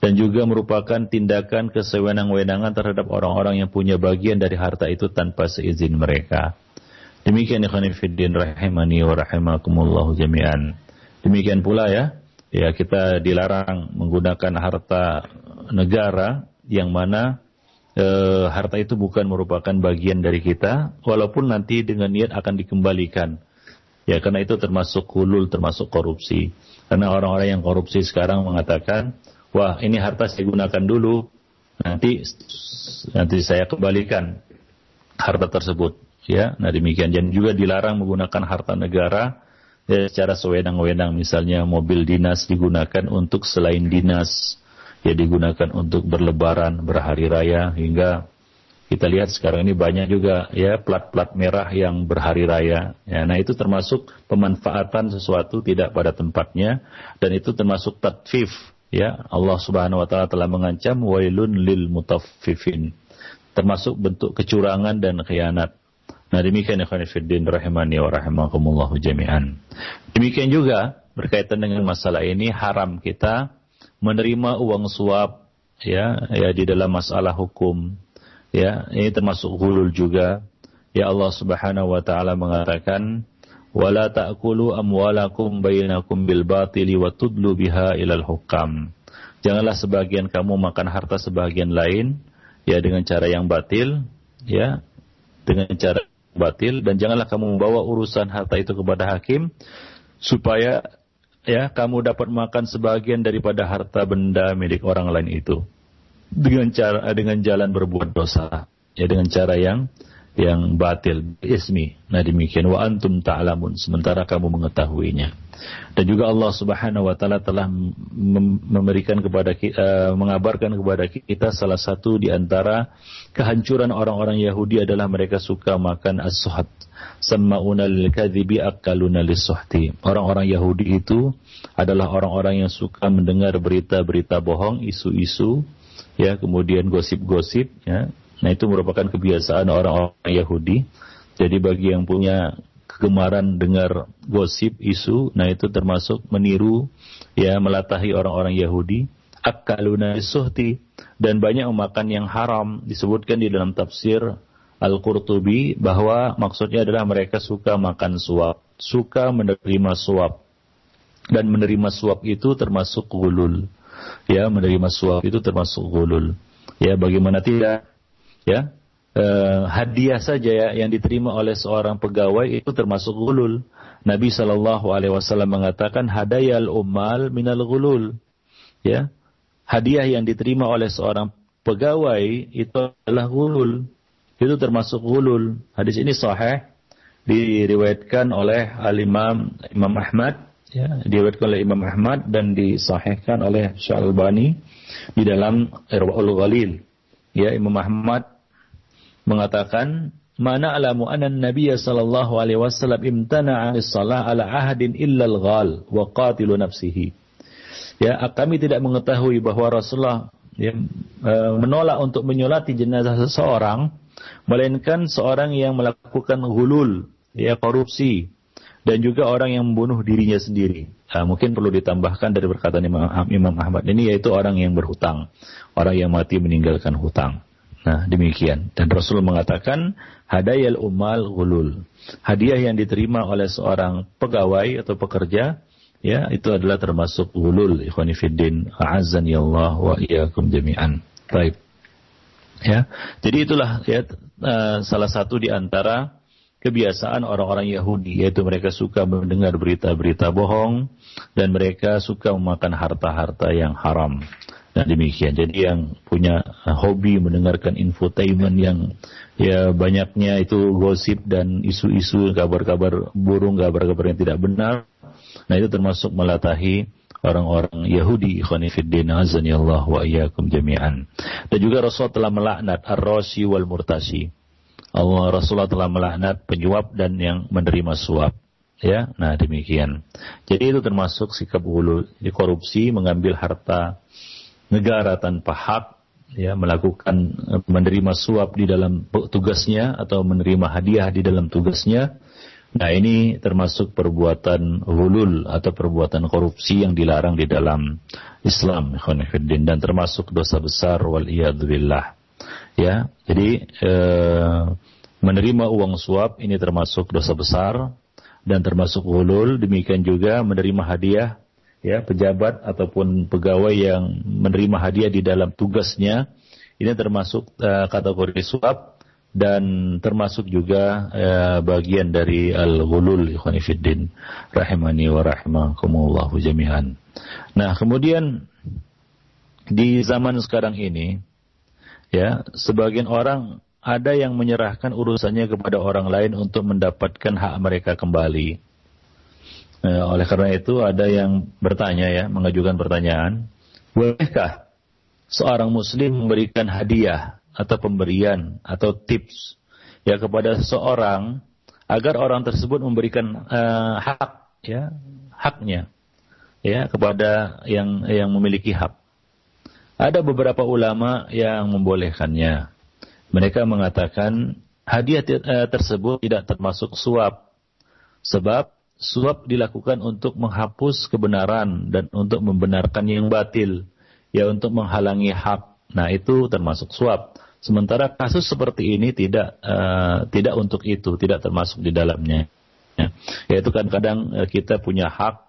dan juga merupakan tindakan kesewenang-wenangan terhadap orang-orang yang punya bagian dari harta itu tanpa seizin mereka. Demikian ikhwan fillah rahimani wa rahimakumullah jami'an. Demikian pula ya ya kita dilarang menggunakan harta negara yang mana e, harta itu bukan merupakan bagian dari kita walaupun nanti dengan niat akan dikembalikan ya karena itu termasuk hulul termasuk korupsi karena orang-orang yang korupsi sekarang mengatakan wah ini harta saya gunakan dulu. Nanti nanti saya kembalikan harta tersebut. Ya nah demikian. Dan juga dilarang menggunakan harta negara ya, secara sewenang-wenang misalnya mobil dinas digunakan untuk selain dinas ya digunakan untuk berlebaran berhari raya. Hingga kita lihat sekarang ini banyak juga ya plat-plat merah yang berhari raya. Ya nah itu termasuk pemanfaatan sesuatu tidak pada tempatnya. Dan itu termasuk tatfif ya Allah Subhanahu wa taala telah mengancam wailun lil mutaffifin termasuk bentuk kecurangan dan khianat. Nah demikian ya khanifuddin rahimani wa rahimakumullah jami'an. Demikian juga berkaitan dengan masalah ini haram kita menerima uang suap ya ya di dalam masalah hukum. Ya ini termasuk hulul juga. Ya Allah Subhanahu wa taala mengatakan wala ta'kulu amwalakum bainakum bil batili wa tudlu biha ilal hukam. Janganlah sebagian kamu makan harta sebagian lain ya dengan cara yang batil ya dengan cara batil dan janganlah kamu membawa urusan harta itu kepada hakim supaya ya kamu dapat makan sebagian daripada harta benda milik orang lain itu. Dengan cara dengan jalan berbuat dosa ya dengan cara yang yang batil ismi. Nah demikian wa antum ta'lamun sementara kamu mengetahuinya. Dan juga Allah Subhanahu wa taala telah memberikan kepada uh, mengabarkan kepada kita salah satu di antara kehancuran orang-orang Yahudi adalah mereka suka makan as-suhat. Sama'una lil kadhibi akaluna lis-suhti. Orang-orang Yahudi itu adalah orang-orang yang suka mendengar berita-berita bohong, isu-isu, ya, kemudian gosip-gosip, ya, Nah itu merupakan kebiasaan orang-orang Yahudi. Jadi bagi yang punya kegemaran dengar gosip, isu, nah itu termasuk meniru, ya melatahi orang-orang Yahudi. Akaluna suhti dan banyak memakan yang haram disebutkan di dalam tafsir Al-Qurtubi bahwa maksudnya adalah mereka suka makan suap, suka menerima suap. Dan menerima suap itu termasuk gulul. Ya, menerima suap itu termasuk gulul. Ya, bagaimana tidak ya eh, hadiah saja ya yang diterima oleh seorang pegawai itu termasuk gulul. Nabi Shallallahu Alaihi Wasallam mengatakan hadayal umal minal gulul. Ya, hadiah yang diterima oleh seorang pegawai itu adalah gulul. Itu termasuk gulul. Hadis ini sahih diriwayatkan oleh Al Imam Imam Ahmad ya, diriwayatkan oleh Imam Ahmad dan disahihkan oleh Syalbani di dalam Irwaul Ghalil. Ya, Imam Ahmad mengatakan mana alamu anna Nabi sallallahu alaihi wasallam imtana'a as-salah ala ahadin illa al-ghal wa qatilu nafsihi. Ya, kami tidak mengetahui bahwa Rasulullah ya, e, menolak untuk menyolati jenazah seseorang melainkan seorang yang melakukan hulul, ya korupsi dan juga orang yang membunuh dirinya sendiri. Nah, mungkin perlu ditambahkan dari perkataan Imam Ahmad ini yaitu orang yang berhutang, orang yang mati meninggalkan hutang. Nah, demikian. Dan Rasul mengatakan, hadayal umal gulul. Hadiah yang diterima oleh seorang pegawai atau pekerja, ya, itu adalah termasuk gulul. Ikhwanifiddin, a'azzan ya Allah wa iyyakum jami'an. Baik. Ya, jadi itulah ya uh, salah satu di antara kebiasaan orang-orang Yahudi yaitu mereka suka mendengar berita-berita bohong dan mereka suka memakan harta-harta yang haram. Nah demikian. Jadi yang punya uh, hobi mendengarkan infotainment yang ya banyaknya itu gosip dan isu-isu kabar-kabar burung, kabar-kabar yang tidak benar. Nah itu termasuk melatahi orang-orang Yahudi ikhwanifiddin azani Allah wa iyyakum jami'an. Dan juga Rasul telah melaknat ar-rasi wal murtasi. Allah Rasulullah telah melaknat penyuap dan yang menerima suap. Ya, nah demikian. Jadi itu termasuk sikap hulu, korupsi, mengambil harta negara tanpa hak ya melakukan eh, menerima suap di dalam tugasnya atau menerima hadiah di dalam tugasnya. Nah ini termasuk perbuatan hulul atau perbuatan korupsi yang dilarang di dalam Islam dan termasuk dosa besar wal billah. Ya jadi eh, menerima uang suap ini termasuk dosa besar dan termasuk hulul. Demikian juga menerima hadiah ya pejabat ataupun pegawai yang menerima hadiah di dalam tugasnya ini termasuk uh, kategori suap dan termasuk juga uh, bagian dari al-ghulul ikhwanifiddin rahimani wa rahimakumullah jami'an. Nah, kemudian di zaman sekarang ini ya, sebagian orang ada yang menyerahkan urusannya kepada orang lain untuk mendapatkan hak mereka kembali. Eh, oleh karena itu ada yang bertanya ya, mengajukan pertanyaan, bolehkah seorang muslim memberikan hadiah atau pemberian atau tips ya kepada seseorang agar orang tersebut memberikan uh, hak ya, haknya ya kepada yang yang memiliki hak. Ada beberapa ulama yang membolehkannya. Mereka mengatakan hadiah eh, tersebut tidak termasuk suap. Sebab suap dilakukan untuk menghapus kebenaran dan untuk membenarkan yang batil, ya untuk menghalangi hak. Nah itu termasuk suap. Sementara kasus seperti ini tidak uh, tidak untuk itu, tidak termasuk di dalamnya. Ya. Yaitu kan kadang uh, kita punya hak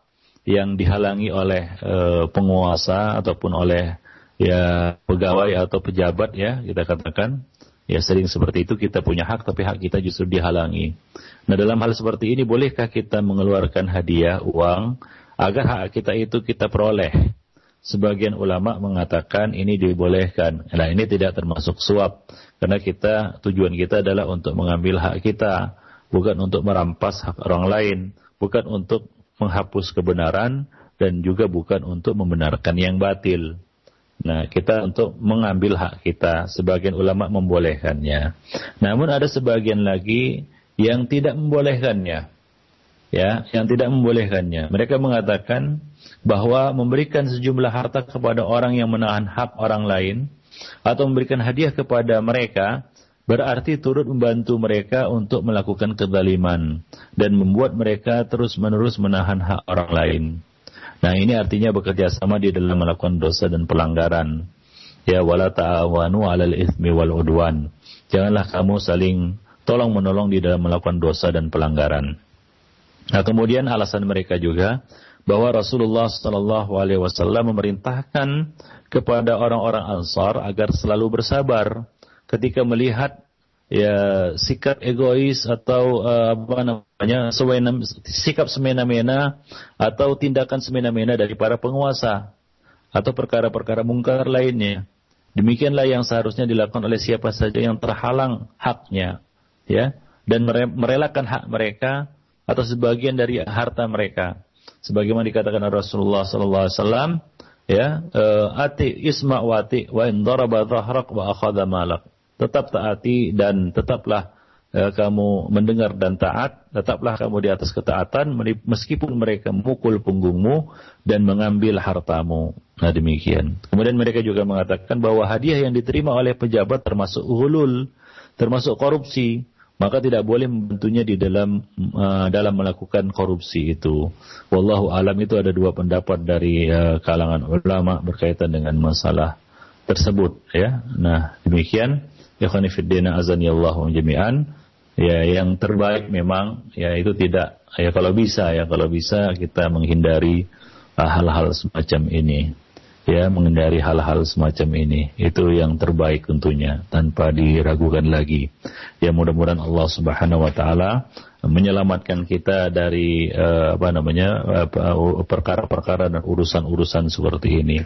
yang dihalangi oleh uh, penguasa ataupun oleh ya pegawai atau pejabat ya kita katakan Ya sering seperti itu kita punya hak tapi hak kita justru dihalangi. Nah dalam hal seperti ini bolehkah kita mengeluarkan hadiah uang agar hak kita itu kita peroleh sebagian ulama mengatakan ini dibolehkan. Nah, ini tidak termasuk suap karena kita tujuan kita adalah untuk mengambil hak kita, bukan untuk merampas hak orang lain, bukan untuk menghapus kebenaran dan juga bukan untuk membenarkan yang batil. Nah, kita untuk mengambil hak kita, sebagian ulama membolehkannya. Namun ada sebagian lagi yang tidak membolehkannya. Ya, yang tidak membolehkannya. Mereka mengatakan bahwa memberikan sejumlah harta kepada orang yang menahan hak orang lain atau memberikan hadiah kepada mereka berarti turut membantu mereka untuk melakukan kezaliman dan membuat mereka terus-menerus menahan hak orang lain. Nah, ini artinya bekerja sama di dalam melakukan dosa dan pelanggaran. Ya wala ta'awanu 'alal itsmi wal udwan. Janganlah kamu saling tolong menolong di dalam melakukan dosa dan pelanggaran. Nah, kemudian alasan mereka juga bahwa Rasulullah Shallallahu Alaihi Wasallam memerintahkan kepada orang-orang Ansar agar selalu bersabar ketika melihat ya sikap egois atau uh, apa namanya sewena, sikap semena-mena atau tindakan semena-mena dari para penguasa atau perkara-perkara mungkar lainnya. Demikianlah yang seharusnya dilakukan oleh siapa saja yang terhalang haknya, ya, dan merelakan hak mereka atau sebagian dari harta mereka. Sebagaimana dikatakan Rasulullah sallallahu alaihi wasallam, ya, uh, ati isma wati wa in daraba dhahrak wa akhadha malak tetap taati dan tetaplah uh, kamu mendengar dan taat, tetaplah kamu di atas ketaatan meskipun mereka memukul punggungmu dan mengambil hartamu. Nah demikian. Kemudian mereka juga mengatakan bahwa hadiah yang diterima oleh pejabat termasuk hulul, termasuk korupsi, maka tidak boleh membantunya di dalam uh, dalam melakukan korupsi itu. Wallahu alam itu ada dua pendapat dari uh, kalangan ulama berkaitan dengan masalah tersebut ya. Nah, demikian Ikhwani fiddina jami'an. Ya, yang terbaik memang ya itu tidak ya kalau bisa ya kalau bisa kita menghindari uh, hal-hal semacam ini. Ya, menghindari hal-hal semacam ini. Itu yang terbaik tentunya tanpa diragukan lagi. Ya mudah-mudahan Allah Subhanahu wa taala menyelamatkan kita dari uh, apa namanya uh, perkara-perkara dan urusan-urusan seperti ini.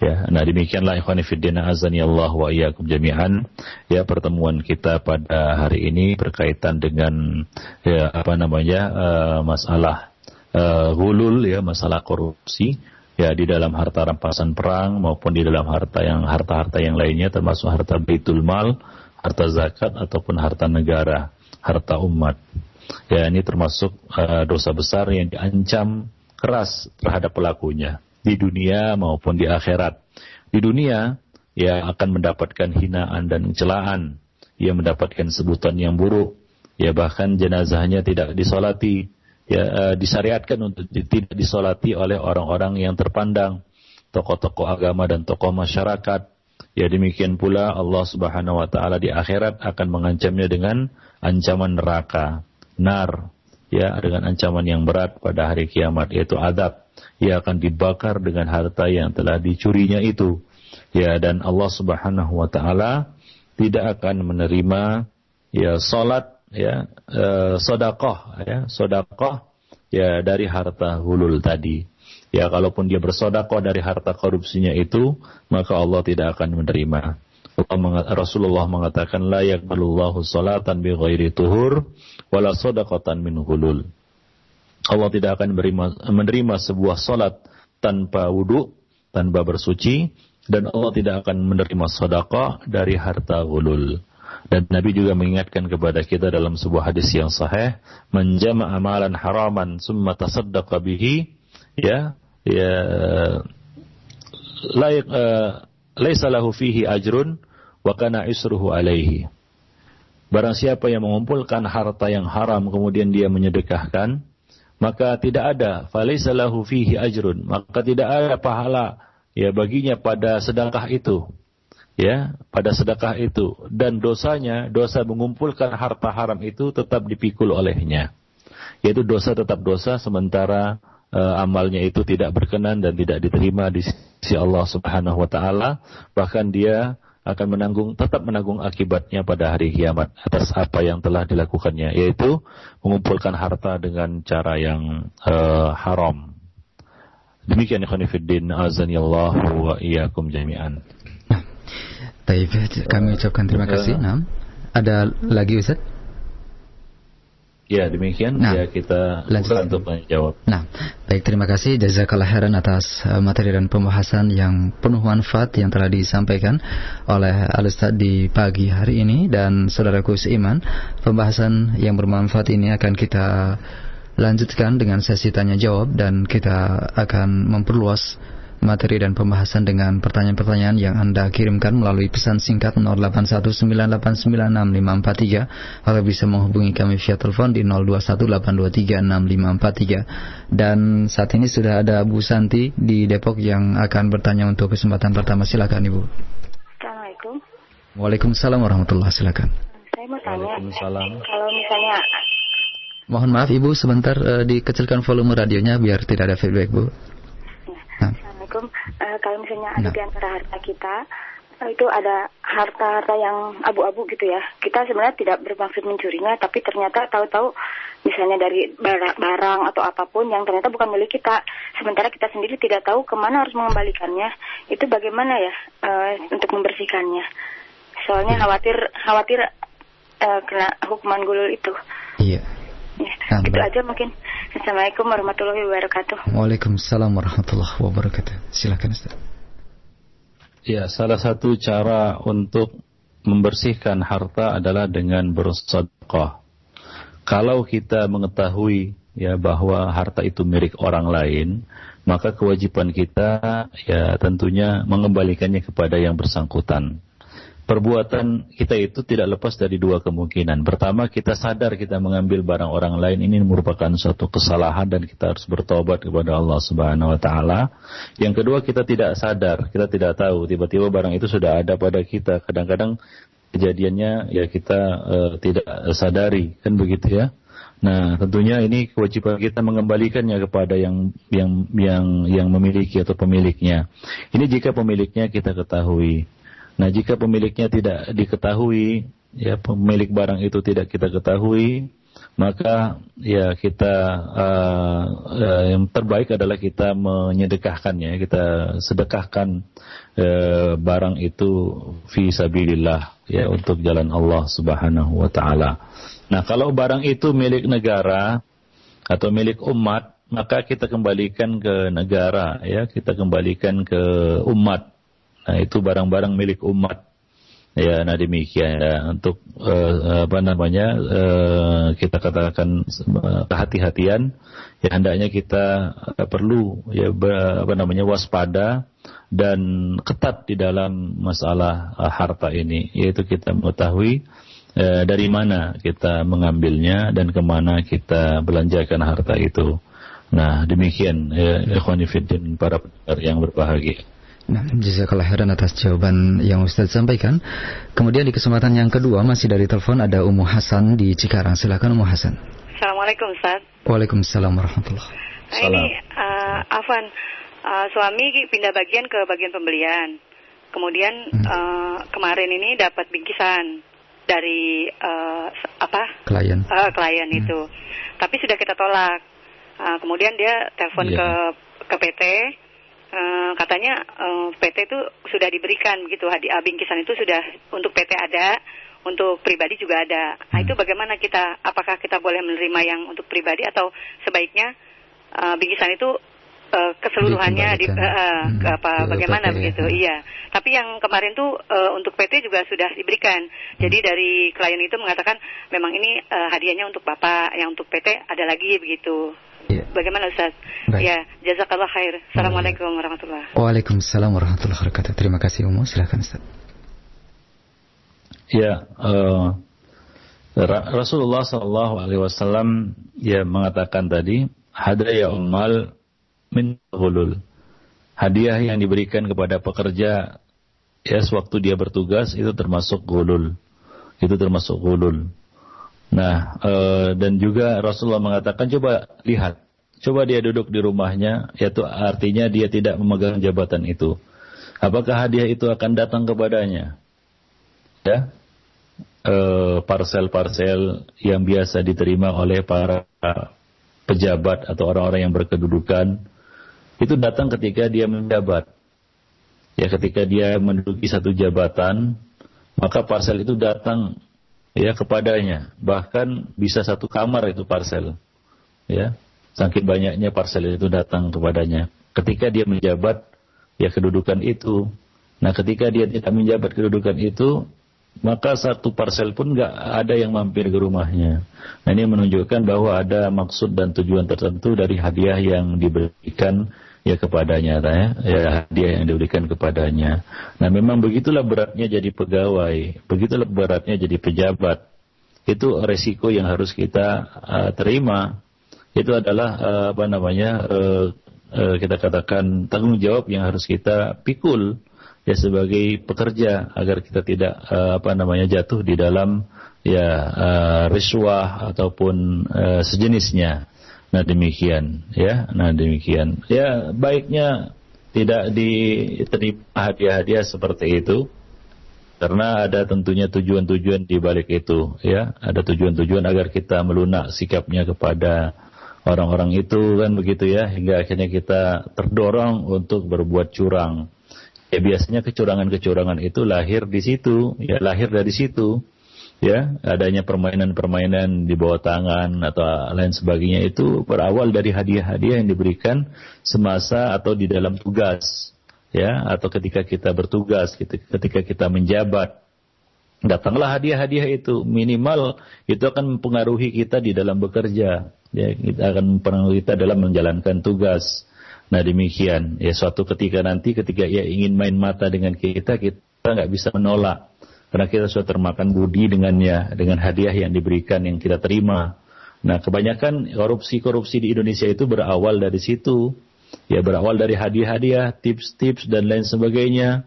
Ya, nah demikianlah ikhwani fiddina azani Allah wa iyyakum jami'an. Ya, pertemuan kita pada hari ini berkaitan dengan ya apa namanya uh, masalah uh, gulul ya, masalah korupsi ya di dalam harta rampasan perang maupun di dalam harta yang harta-harta yang lainnya termasuk harta baitul mal, harta zakat ataupun harta negara, harta umat. Ya, ini termasuk uh, dosa besar yang diancam keras terhadap pelakunya di dunia maupun di akhirat. Di dunia, ia akan mendapatkan hinaan dan celaan. Ia mendapatkan sebutan yang buruk. Ya bahkan jenazahnya tidak disolati. Ya disyariatkan untuk tidak disolati oleh orang-orang yang terpandang, tokoh-tokoh agama dan tokoh masyarakat. Ya demikian pula Allah Subhanahu wa taala di akhirat akan mengancamnya dengan ancaman neraka, nar, ya dengan ancaman yang berat pada hari kiamat yaitu adab ia akan dibakar dengan harta yang telah dicurinya itu. Ya dan Allah Subhanahu wa taala tidak akan menerima ya salat ya eh, sedekah ya sedekah ya dari harta hulul tadi. Ya kalaupun dia bersodakoh dari harta korupsinya itu, maka Allah tidak akan menerima. Rasulullah mengatakan la yaqbalullahu salatan bi ghairi tuhur wala sadaqatan min hulul. Allah tidak akan menerima, menerima sebuah solat tanpa wudhu, tanpa bersuci, dan Allah tidak akan menerima sedekah dari harta gulul. Dan Nabi juga mengingatkan kepada kita dalam sebuah hadis yang sahih, menjama amalan haraman summa tasaddaqa bihi, ya, ya, laik, uh, laisa lahu fihi ajrun wa kana isruhu alaihi. Barang siapa yang mengumpulkan harta yang haram kemudian dia menyedekahkan, maka tidak ada. Falaisa lahu fihi ajrun. Maka tidak ada pahala ya baginya pada sedekah itu. Ya pada sedekah itu. Dan dosanya dosa mengumpulkan harta haram itu tetap dipikul olehnya. Yaitu dosa tetap dosa sementara uh, amalnya itu tidak berkenan dan tidak diterima di sisi Allah Subhanahu wa taala. Bahkan dia akan menanggung tetap menanggung akibatnya pada hari kiamat atas apa yang telah dilakukannya yaitu mengumpulkan harta dengan cara yang uh, haram. Demikian ikhwanifiddin azani Allah wa iyyakum jami'an. Nah, Taib, kami ucapkan terima kasih. Nah, ada lagi Ustaz? Ya demikian nah, ya kita lanjut untuk menjawab. Nah, baik terima kasih jazakallah khairan atas uh, materi dan pembahasan yang penuh manfaat yang telah disampaikan oleh al di pagi hari ini dan saudaraku seiman. Pembahasan yang bermanfaat ini akan kita lanjutkan dengan sesi tanya jawab dan kita akan memperluas materi dan pembahasan dengan pertanyaan-pertanyaan yang Anda kirimkan melalui pesan singkat 0819896543 atau bisa menghubungi kami via telepon di 0218236543 dan saat ini sudah ada Bu Santi di Depok yang akan bertanya untuk kesempatan pertama. Silakan Ibu. Assalamualaikum. Waalaikumsalam warahmatullahi silakan Saya mau tanya kalau misalnya Mohon maaf Ibu sebentar uh, dikecilkan volume radionya biar tidak ada feedback Bu. Assalamualaikum. Uh, kalau misalnya ada nah. di antara harta kita uh, itu ada harta-harta yang abu-abu gitu ya. Kita sebenarnya tidak bermaksud mencurinya, tapi ternyata tahu-tahu misalnya dari barang atau apa pun yang ternyata bukan milik kita. Sementara kita sendiri tidak tahu ke mana harus mengembalikannya. Itu bagaimana ya uh, untuk membersihkannya? Soalnya khawatir khawatir uh, kena hukuman gulul itu. Iya. Ya, nah, itu aja mungkin. Assalamualaikum warahmatullahi wabarakatuh. Waalaikumsalam warahmatullahi wabarakatuh. Silakan Ustaz. Ya, salah satu cara untuk membersihkan harta adalah dengan bersedekah. Kalau kita mengetahui ya bahwa harta itu milik orang lain, maka kewajiban kita ya tentunya mengembalikannya kepada yang bersangkutan perbuatan kita itu tidak lepas dari dua kemungkinan. Pertama, kita sadar kita mengambil barang orang lain ini merupakan suatu kesalahan dan kita harus bertobat kepada Allah Subhanahu wa taala. Yang kedua, kita tidak sadar, kita tidak tahu tiba-tiba barang itu sudah ada pada kita. Kadang-kadang kejadiannya ya kita uh, tidak sadari, kan begitu ya. Nah, tentunya ini kewajiban kita mengembalikannya kepada yang yang yang yang memiliki atau pemiliknya. Ini jika pemiliknya kita ketahui. Nah, jika pemiliknya tidak diketahui, ya pemilik barang itu tidak kita ketahui, maka ya kita uh, uh, yang terbaik adalah kita menyedekahkannya, kita sedekahkan uh, barang itu fi sabilillah ya untuk jalan Allah Subhanahu wa taala. Nah, kalau barang itu milik negara atau milik umat, maka kita kembalikan ke negara ya, kita kembalikan ke umat Nah, itu barang-barang milik umat. Ya, nah demikian ya untuk uh, apa namanya uh, kita katakan kehati-hatian ya hendaknya kita uh, perlu ya apa namanya waspada dan ketat di dalam masalah uh, harta ini yaitu kita mengetahui uh, dari mana kita mengambilnya dan ke mana kita belanjakan harta itu. Nah demikian ya, ikhwanifidin para pendengar yang berbahagia. Nah, jazakallah khairan atas jawaban yang Ustaz sampaikan. Kemudian di kesempatan yang kedua masih dari telepon ada Umu Hasan di Cikarang. Silakan Umu Hasan. Assalamualaikum Ustaz. Waalaikumsalam warahmatullahi Nah, ini uh, Afan, uh, suami pindah bagian ke bagian pembelian. Kemudian hmm. uh, kemarin ini dapat bingkisan dari uh, apa? Klien. Uh, klien hmm. itu. Tapi sudah kita tolak. Uh, kemudian dia telepon yeah. ke ke PT Uh, katanya uh, eh, PT itu sudah diberikan gitu hadiah bingkisan itu sudah untuk PT ada untuk pribadi juga ada. Nah, itu bagaimana kita apakah kita boleh menerima yang untuk pribadi atau sebaiknya uh, bingkisan itu uh, keseluruhannya di, uh, hmm, apa bagaimana PT, begitu. Ya. Iya. Tapi yang kemarin tuh uh, untuk PT juga sudah diberikan. Jadi dari klien itu mengatakan memang ini uh, hadiahnya untuk Bapak, yang untuk PT ada lagi begitu. Ya. Bagaimana Ustaz? Baik. Ya, jazakallah khair. Assalamualaikum warahmatullahi wabarakatuh. Waalaikumsalam warahmatullahi wabarakatuh. Terima kasih Umu, silakan Ustaz. Ya, uh, Rasulullah Shallallahu Alaihi Wasallam ya mengatakan tadi hadiah umal min hulul. Hadiah yang diberikan kepada pekerja ya sewaktu dia bertugas itu termasuk gulul. Itu termasuk gulul. Nah, e, dan juga Rasulullah mengatakan coba lihat, coba dia duduk di rumahnya, yaitu artinya dia tidak memegang jabatan itu. Apakah hadiah itu akan datang kepadanya? Ya, parcel-parcel yang biasa diterima oleh para pejabat atau orang-orang yang berkedudukan, itu datang ketika dia menjabat. Ya ketika dia menduduki satu jabatan, maka parcel itu datang ya kepadanya. Bahkan bisa satu kamar itu parcel. Ya, saking banyaknya parcel itu datang kepadanya. Ketika dia menjabat ya kedudukan itu. Nah, ketika dia tidak menjabat kedudukan itu, maka satu parcel pun nggak ada yang mampir ke rumahnya. Nah, ini menunjukkan bahwa ada maksud dan tujuan tertentu dari hadiah yang diberikan ya kepadanya ya, ya hadiah yang diberikan kepadanya. Nah memang begitulah beratnya jadi pegawai, begitulah beratnya jadi pejabat. Itu resiko yang harus kita uh, terima. Itu adalah uh, apa namanya uh, uh, kita katakan tanggung jawab yang harus kita pikul ya sebagai pekerja agar kita tidak uh, apa namanya jatuh di dalam ya uh, riswah ataupun uh, sejenisnya. Nah demikian ya, nah demikian. Ya baiknya tidak diterima hadiah-hadiah seperti itu. Karena ada tentunya tujuan-tujuan di balik itu ya, ada tujuan-tujuan agar kita melunak sikapnya kepada orang-orang itu kan begitu ya. Hingga akhirnya kita terdorong untuk berbuat curang. Ya biasanya kecurangan-kecurangan itu lahir di situ, ya. Lahir dari situ ya adanya permainan-permainan di bawah tangan atau lain sebagainya itu berawal dari hadiah-hadiah yang diberikan semasa atau di dalam tugas ya atau ketika kita bertugas ketika kita menjabat. Datanglah hadiah-hadiah itu. Minimal itu akan mempengaruhi kita di dalam bekerja ya kita akan mempengaruhi kita dalam menjalankan tugas. Nah demikian. Ya suatu ketika nanti ketika ia ingin main mata dengan kita kita nggak bisa menolak karena kita sudah termakan budi dengannya, dengan hadiah yang diberikan yang kita terima. Nah, kebanyakan korupsi-korupsi di Indonesia itu berawal dari situ. Ya, berawal dari hadiah-hadiah, tips-tips dan lain sebagainya.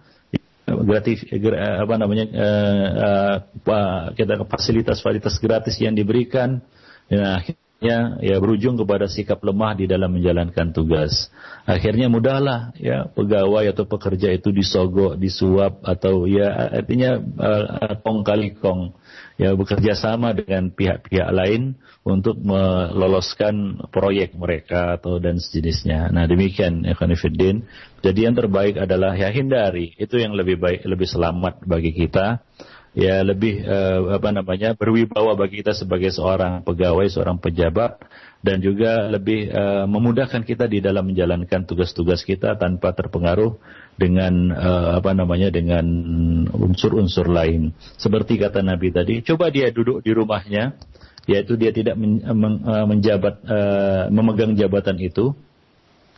Gratis, apa namanya, uh, uh, kita fasilitas-fasilitas gratis yang diberikan. Nah, ya ya berujung kepada sikap lemah di dalam menjalankan tugas. Akhirnya mudahlah ya pegawai atau pekerja itu disogok, disuap atau ya artinya uh, kong kali kong ya bekerja sama dengan pihak-pihak lain untuk meloloskan proyek mereka atau dan sejenisnya. Nah demikian Khanifuddin. Jadi yang terbaik adalah ya hindari itu yang lebih baik lebih selamat bagi kita ya lebih uh, apa namanya berwibawa bagi kita sebagai seorang pegawai, seorang pejabat dan juga lebih uh, memudahkan kita di dalam menjalankan tugas-tugas kita tanpa terpengaruh dengan uh, apa namanya dengan unsur-unsur lain. Seperti kata Nabi tadi, coba dia duduk di rumahnya yaitu dia tidak men, men, menjabat uh, memegang jabatan itu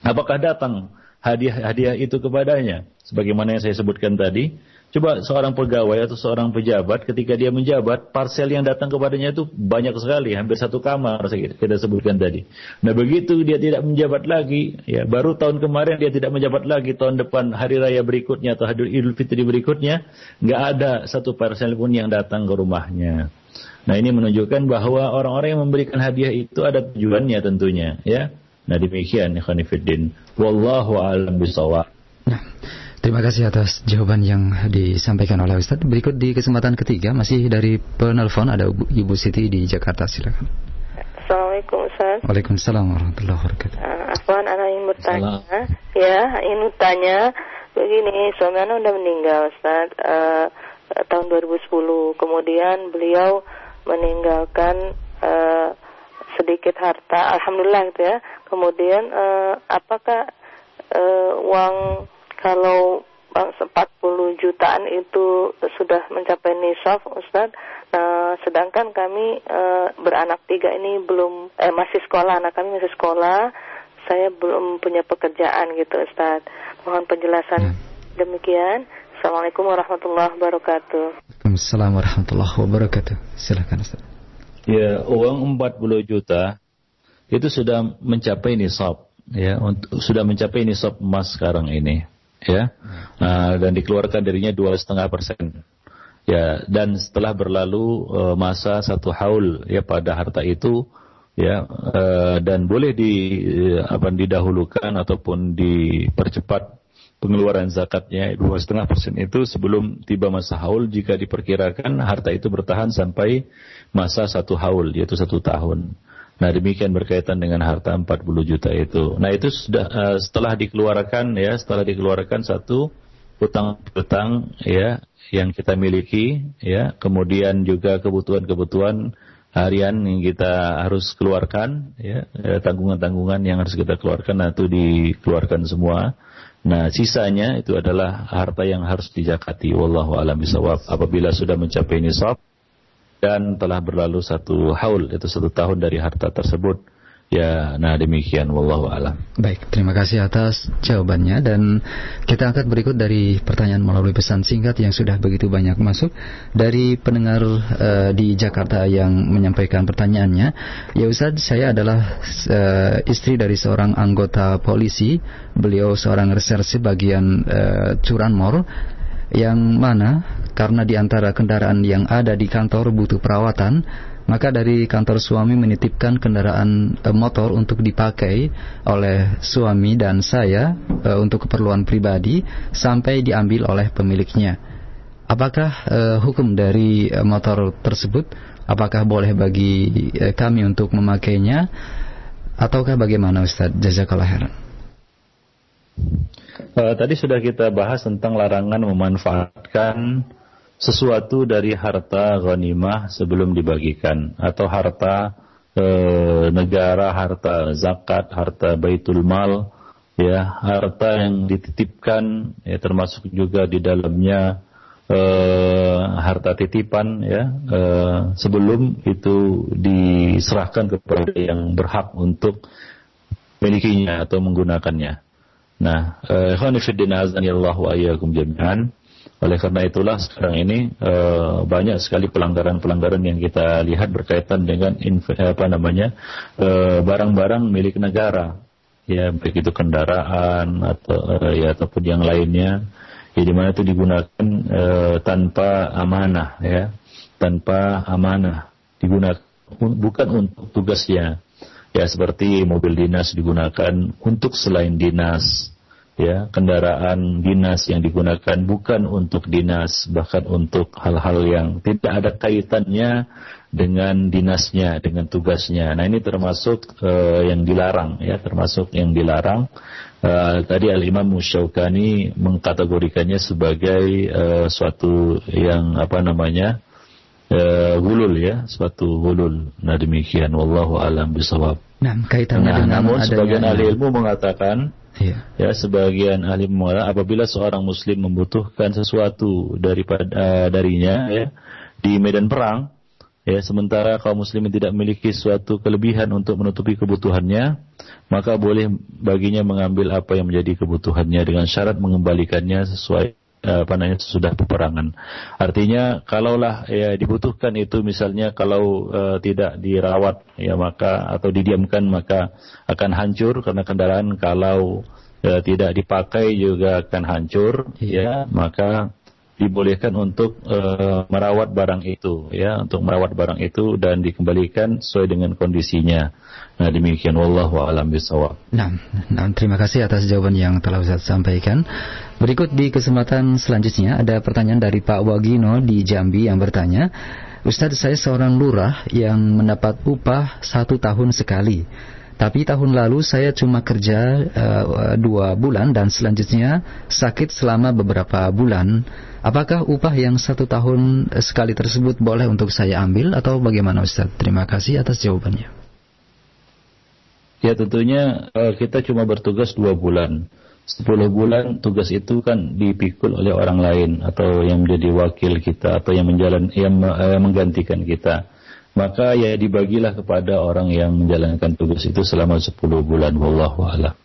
apakah datang hadiah-hadiah itu kepadanya sebagaimana yang saya sebutkan tadi Coba seorang pegawai atau seorang pejabat ketika dia menjabat, parcel yang datang kepadanya itu banyak sekali, hampir satu kamar kita sebutkan tadi. Nah begitu dia tidak menjabat lagi, ya baru tahun kemarin dia tidak menjabat lagi, tahun depan hari raya berikutnya atau hari Idul Fitri berikutnya, nggak ada satu parcel pun yang datang ke rumahnya. Nah ini menunjukkan bahwa orang-orang yang memberikan hadiah itu ada tujuannya tentunya, ya. Nah demikian, Ikhwanifiddin. Wallahu a'lam bishawab. Terima kasih atas jawaban yang disampaikan oleh Ustaz. Berikut di kesempatan ketiga masih dari penelpon ada Ibu Siti di Jakarta. Silakan. Assalamualaikum Ustaz. Waalaikumsalam warahmatullahi wabarakatuh. Uh, Afwan, anak ingin bertanya. Ya, ingin bertanya begini, suami anak udah meninggal Ustaz uh, tahun 2010. Kemudian beliau meninggalkan uh, sedikit harta, alhamdulillah gitu ya. Kemudian uh, apakah uh, uang kalau 40 jutaan itu sudah mencapai nisab Ustaz. Nah, sedangkan kami e, beranak tiga ini belum eh masih sekolah, anak kami masih sekolah. Saya belum punya pekerjaan gitu Ustaz. Mohon penjelasan hmm. demikian. Assalamualaikum warahmatullahi wabarakatuh. Waalaikumsalam warahmatullahi wabarakatuh. Silakan Ustaz. Ya, uang 40 juta itu sudah mencapai nisab ya, untuk, sudah mencapai nisab emas sekarang ini ya. Uh, dan dikeluarkan darinya dua setengah persen. Ya dan setelah berlalu uh, masa satu haul ya pada harta itu ya uh, dan boleh di uh, apa didahulukan ataupun dipercepat pengeluaran zakatnya dua setengah persen itu sebelum tiba masa haul. Jika diperkirakan harta itu bertahan sampai masa satu haul yaitu satu tahun. Nah demikian berkaitan dengan harta 40 juta itu. Nah itu sudah uh, setelah dikeluarkan ya, setelah dikeluarkan satu utang-utang ya yang kita miliki ya, kemudian juga kebutuhan-kebutuhan harian yang kita harus keluarkan ya, tanggungan-tanggungan yang harus kita keluarkan nah itu dikeluarkan semua. Nah, sisanya itu adalah harta yang harus dijakati. Wallahu a'lam bishawab. Apabila sudah mencapai nisab, dan telah berlalu satu haul itu satu tahun dari harta tersebut. Ya nah demikian wallahu alam. Baik terima kasih atas jawabannya. Dan kita angkat berikut dari pertanyaan melalui pesan singkat yang sudah begitu banyak masuk. Dari pendengar uh, di Jakarta yang menyampaikan pertanyaannya ya Ustaz saya adalah uh, istri dari seorang anggota polisi. Beliau seorang reserse bagian uh, curanmor yang mana karena di antara kendaraan yang ada di kantor butuh perawatan, maka dari kantor suami menitipkan kendaraan e, motor untuk dipakai oleh suami dan saya e, untuk keperluan pribadi sampai diambil oleh pemiliknya. Apakah e, hukum dari motor tersebut? Apakah boleh bagi e, kami untuk memakainya? Ataukah bagaimana Ustaz? Jazakallah khairan. Uh, tadi sudah kita bahas tentang larangan memanfaatkan sesuatu dari harta ghanimah sebelum dibagikan atau harta uh, negara, harta zakat, harta baitul mal, ya harta yang dititipkan, ya termasuk juga di dalamnya uh, harta titipan, ya uh, sebelum itu diserahkan kepada yang berhak untuk milikinya atau menggunakannya. Nah, eh, ikhwanifiddin azanillahu wa iyyakum jami'an. Oleh karena itulah sekarang ini eh, banyak sekali pelanggaran-pelanggaran yang kita lihat berkaitan dengan apa namanya barang-barang milik negara, ya baik itu kendaraan atau ya ataupun yang lainnya, ya di mana itu digunakan tanpa amanah, ya. Tanpa amanah. Digunakan bukan untuk tugasnya ya seperti mobil dinas digunakan untuk selain dinas ya kendaraan dinas yang digunakan bukan untuk dinas bahkan untuk hal-hal yang tidak ada kaitannya dengan dinasnya dengan tugasnya. Nah ini termasuk uh, yang dilarang ya termasuk yang dilarang. Uh, tadi al Imam Musyaukani mengkategorikannya sebagai uh, suatu yang apa namanya uh, hulul ya suatu hulul. Nah demikian. Wallahu alam bisawab Nah, kaitannya nah, dengan namun sebagian ahli ilmu mengatakan ya, ya sebagian ahli mengatakan apabila seorang muslim membutuhkan sesuatu daripada uh, darinya ya di medan perang ya sementara kaum muslimin tidak memiliki suatu kelebihan untuk menutupi kebutuhannya maka boleh baginya mengambil apa yang menjadi kebutuhannya dengan syarat mengembalikannya sesuai apa namanya sudah peperangan. Artinya kalaulah ya dibutuhkan itu misalnya kalau uh, tidak dirawat ya maka atau didiamkan maka akan hancur karena kendaraan kalau uh, tidak dipakai juga akan hancur ya maka dibolehkan untuk uh, merawat barang itu ya untuk merawat barang itu dan dikembalikan sesuai dengan kondisinya. Nah demikian wallahu alam bisawab. Nah, nah, terima kasih atas jawaban yang telah Ustaz sampaikan. Berikut di kesempatan selanjutnya ada pertanyaan dari Pak Wagino di Jambi yang bertanya, Ustadz saya seorang lurah yang mendapat upah satu tahun sekali. Tapi tahun lalu saya cuma kerja uh, dua bulan dan selanjutnya sakit selama beberapa bulan. Apakah upah yang satu tahun sekali tersebut boleh untuk saya ambil atau bagaimana Ustaz? Terima kasih atas jawabannya. Ya tentunya uh, kita cuma bertugas dua bulan. Sepuluh bulan tugas itu kan dipikul oleh orang lain atau yang menjadi wakil kita atau yang menjalan yang uh, menggantikan kita maka ya dibagilah kepada orang yang menjalankan tugas itu selama 10 bulan wallahu a'lam.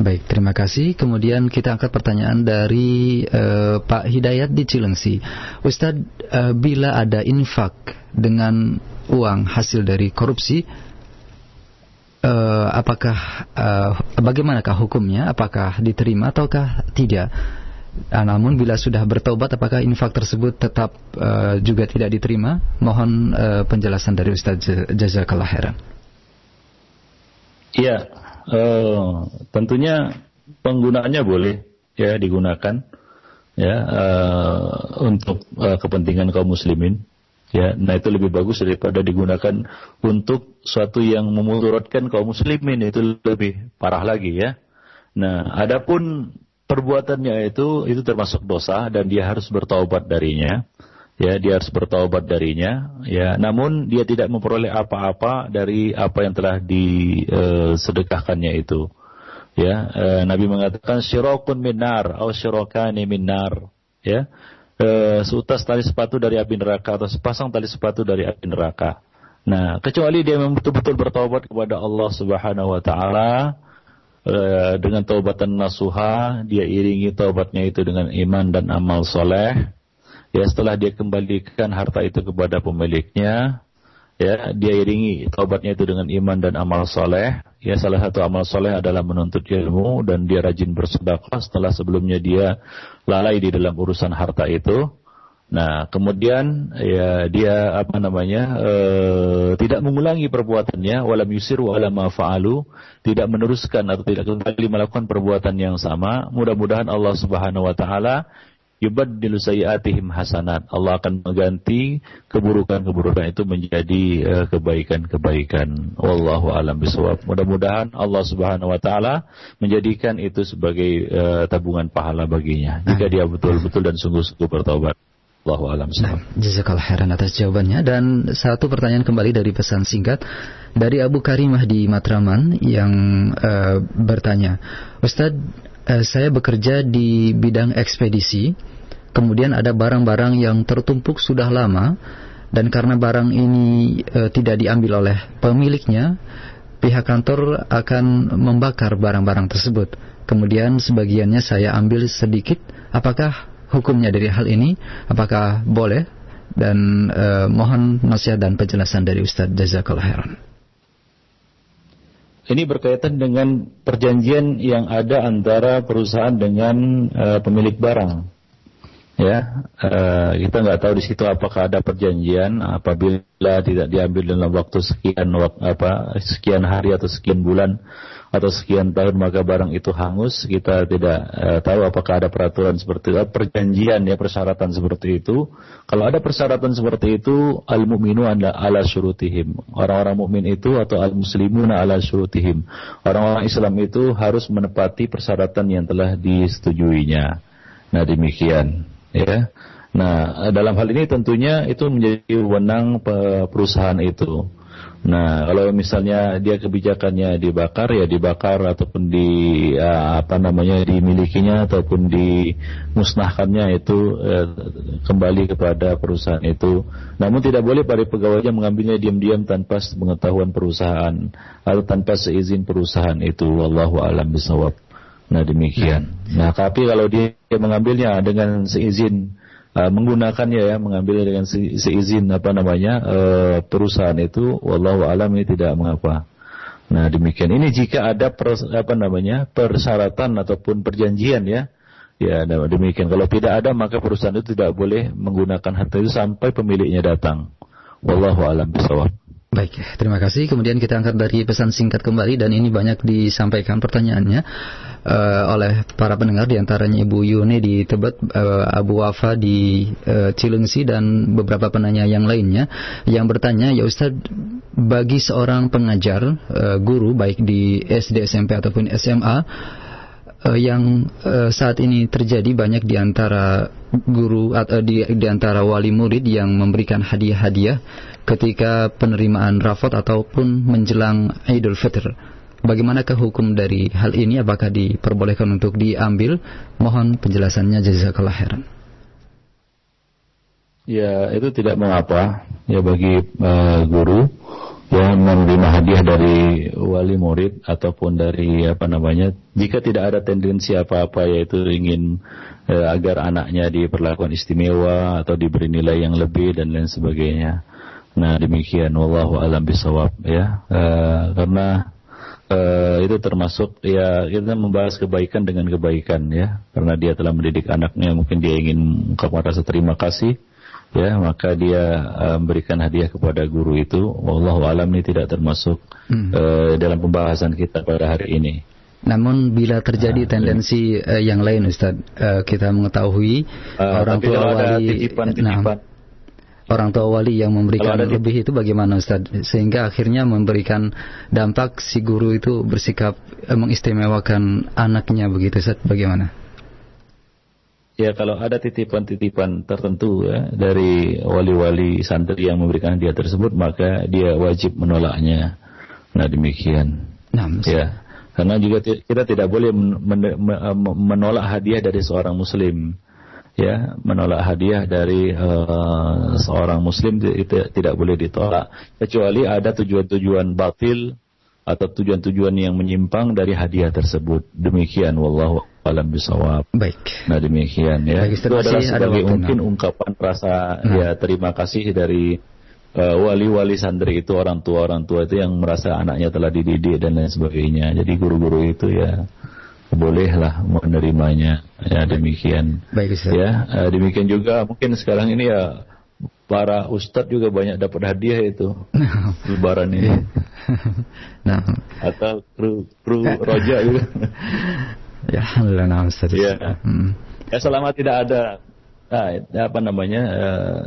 Baik, terima kasih. Kemudian kita angkat pertanyaan dari uh, Pak Hidayat di Cilengsi. Ustadz, uh, bila ada infak dengan uang hasil dari korupsi, uh, apakah uh, bagaimanakah hukumnya? Apakah diterima ataukah tidak? Nah, namun bila sudah bertobat apakah infak tersebut tetap uh, juga tidak diterima? Mohon uh, penjelasan dari Ustaz Jazakallah khairan. Iya, uh, tentunya penggunaannya boleh ya digunakan ya uh, untuk uh, kepentingan kaum muslimin Ya, nah itu lebih bagus daripada digunakan untuk suatu yang memudaratkan kaum muslimin itu lebih parah lagi ya. Nah, adapun perbuatannya itu itu termasuk dosa dan dia harus bertaubat darinya. Ya, dia harus bertaubat darinya. Ya, namun dia tidak memperoleh apa-apa dari apa yang telah disedekahkannya uh, itu. Ya, uh, Nabi mengatakan syirakun minar atau syirokani minar. Ya, uh, seutas tali sepatu dari api neraka atau sepasang tali sepatu dari api neraka. Nah, kecuali dia betul-betul bertobat kepada Allah Subhanahu wa taala, Eh, dengan taubatan nasuha, dia iringi taubatnya itu dengan iman dan amal soleh. Ya setelah dia kembalikan harta itu kepada pemiliknya, ya dia iringi taubatnya itu dengan iman dan amal soleh. Ya salah satu amal soleh adalah menuntut ilmu dan dia rajin bersedekah setelah sebelumnya dia lalai di dalam urusan harta itu. Nah, kemudian ya dia apa namanya e, tidak mengulangi perbuatannya, walam yusiru ala ma fa'alu, tidak meneruskan atau tidak kembali melakukan perbuatan yang sama. Mudah-mudahan Allah Subhanahu wa taala yubaddilu sayiatihim hasanat. Allah akan mengganti keburukan-keburukan itu menjadi uh, kebaikan-kebaikan. Wallahu alam bisawab. Mudah-mudahan Allah Subhanahu wa taala menjadikan itu sebagai uh, tabungan pahala baginya jika dia betul-betul dan sungguh-sungguh bertobat. Allahu alam. Nah, jazakallah khairan atas jawabannya dan satu pertanyaan kembali dari pesan singkat dari Abu Karimah di Matraman yang uh, bertanya, Ustadz, uh, saya bekerja di bidang ekspedisi, kemudian ada barang-barang yang tertumpuk sudah lama dan karena barang ini uh, tidak diambil oleh pemiliknya, pihak kantor akan membakar barang-barang tersebut. Kemudian sebagiannya saya ambil sedikit, apakah hukumnya dari hal ini? Apakah boleh? Dan uh, mohon nasihat dan penjelasan dari Ustadz Jazakallah khairan. Ini berkaitan dengan perjanjian yang ada antara perusahaan dengan uh, pemilik barang. Ya, uh, kita nggak tahu di situ apakah ada perjanjian apabila tidak diambil dalam waktu sekian apa sekian hari atau sekian bulan atau sekian tahun maka barang itu hangus. Kita tidak uh, tahu apakah ada peraturan seperti itu. Perjanjian ya persyaratan seperti itu. Kalau ada persyaratan seperti itu al mukminu ala, ala syurutihim. Orang-orang mukmin itu atau al muslimuna ala syurutihim. Orang-orang Islam itu harus menepati persyaratan yang telah disetujuinya. Nah demikian ya. Nah dalam hal ini tentunya itu menjadi wewenang perusahaan itu Nah, kalau misalnya dia kebijakannya dibakar ya dibakar ataupun di ya, apa namanya dimilikinya ataupun dimusnahkannya itu eh, kembali kepada perusahaan itu. Namun tidak boleh para pegawainya mengambilnya diam-diam tanpa pengetahuan perusahaan atau tanpa seizin perusahaan itu. Wallahu alam bisawab. Nah, demikian. Nah, tapi kalau dia mengambilnya dengan seizin uh, menggunakannya ya mengambil dengan se seizin apa namanya uh, perusahaan itu wallahu alam ini tidak mengapa. Nah, demikian. Ini jika ada per, apa namanya persyaratan ataupun perjanjian ya. Ya, demikian. Kalau tidak ada maka perusahaan itu tidak boleh menggunakan harta itu sampai pemiliknya datang. Wallahu alam bisawab. Baik, terima kasih. Kemudian kita angkat dari pesan singkat kembali dan ini banyak disampaikan pertanyaannya uh, oleh para pendengar di antaranya Ibu Yuni di Tebet, uh, Abu Wafa di uh, Cilengsi dan beberapa penanya yang lainnya yang bertanya, ya Ustaz, bagi seorang pengajar uh, guru baik di SD, SMP ataupun SMA uh, yang uh, saat ini terjadi banyak di antara guru atau di, di antara wali murid yang memberikan hadiah-hadiah ketika penerimaan rafat ataupun menjelang Idul Fitr. Bagaimanakah hukum dari hal ini? Apakah diperbolehkan untuk diambil? Mohon penjelasannya jazakallah khairan. Ya, itu tidak mengapa ya bagi uh, guru yang menerima hadiah dari wali murid ataupun dari apa namanya jika tidak ada tendensi apa-apa yaitu ingin uh, agar anaknya diperlakukan istimewa atau diberi nilai yang lebih dan lain sebagainya. Nah demikian. Wallahu alam bisawab ya uh, karena uh, itu termasuk ya kita membahas kebaikan dengan kebaikan ya. Karena dia telah mendidik anaknya mungkin dia ingin mengungkapkan rasa terima kasih ya maka dia uh, memberikan hadiah kepada guru itu wallahu alam ini tidak termasuk hmm. uh, dalam pembahasan kita pada hari ini. Namun bila terjadi nah, tendensi uh, yang lain Ustaz, uh, kita mengetahui uh, orang tua wali titipan, titipan, nah, orang tua wali yang memberikan lebih itu bagaimana Ustaz? Sehingga akhirnya memberikan dampak si guru itu bersikap eh, mengistimewakan anaknya begitu Ustaz, bagaimana? Ya kalau ada titipan-titipan tertentu ya dari wali-wali santri yang memberikan hadiah tersebut maka dia wajib menolaknya. Nah demikian. Nah, ya. Karena juga kita tidak boleh menolak hadiah dari seorang muslim ya menolak hadiah dari uh, seorang muslim itu tidak boleh ditolak kecuali ada tujuan-tujuan batil atau tujuan-tujuan yang menyimpang dari hadiah tersebut demikian wallahu alam bisawab. Baik. Nah demikian ya. Baik, itu adalah sebagai mungkin nah. ungkapan rasa nah. ya terima kasih dari uh, wali-wali santri itu orang tua orang tua itu yang merasa anaknya telah dididik dan lain sebagainya. Jadi guru-guru itu ya bolehlah menerimanya. Ya demikian. Baik Ustaz. ya uh, demikian juga mungkin sekarang ini ya para ustadz juga banyak dapat hadiah itu. Lebaran ini. Nah. Atau kru kru roja juga ya alhamdulillah Ustaz ya hmm. ya selama tidak ada nah, apa namanya uh,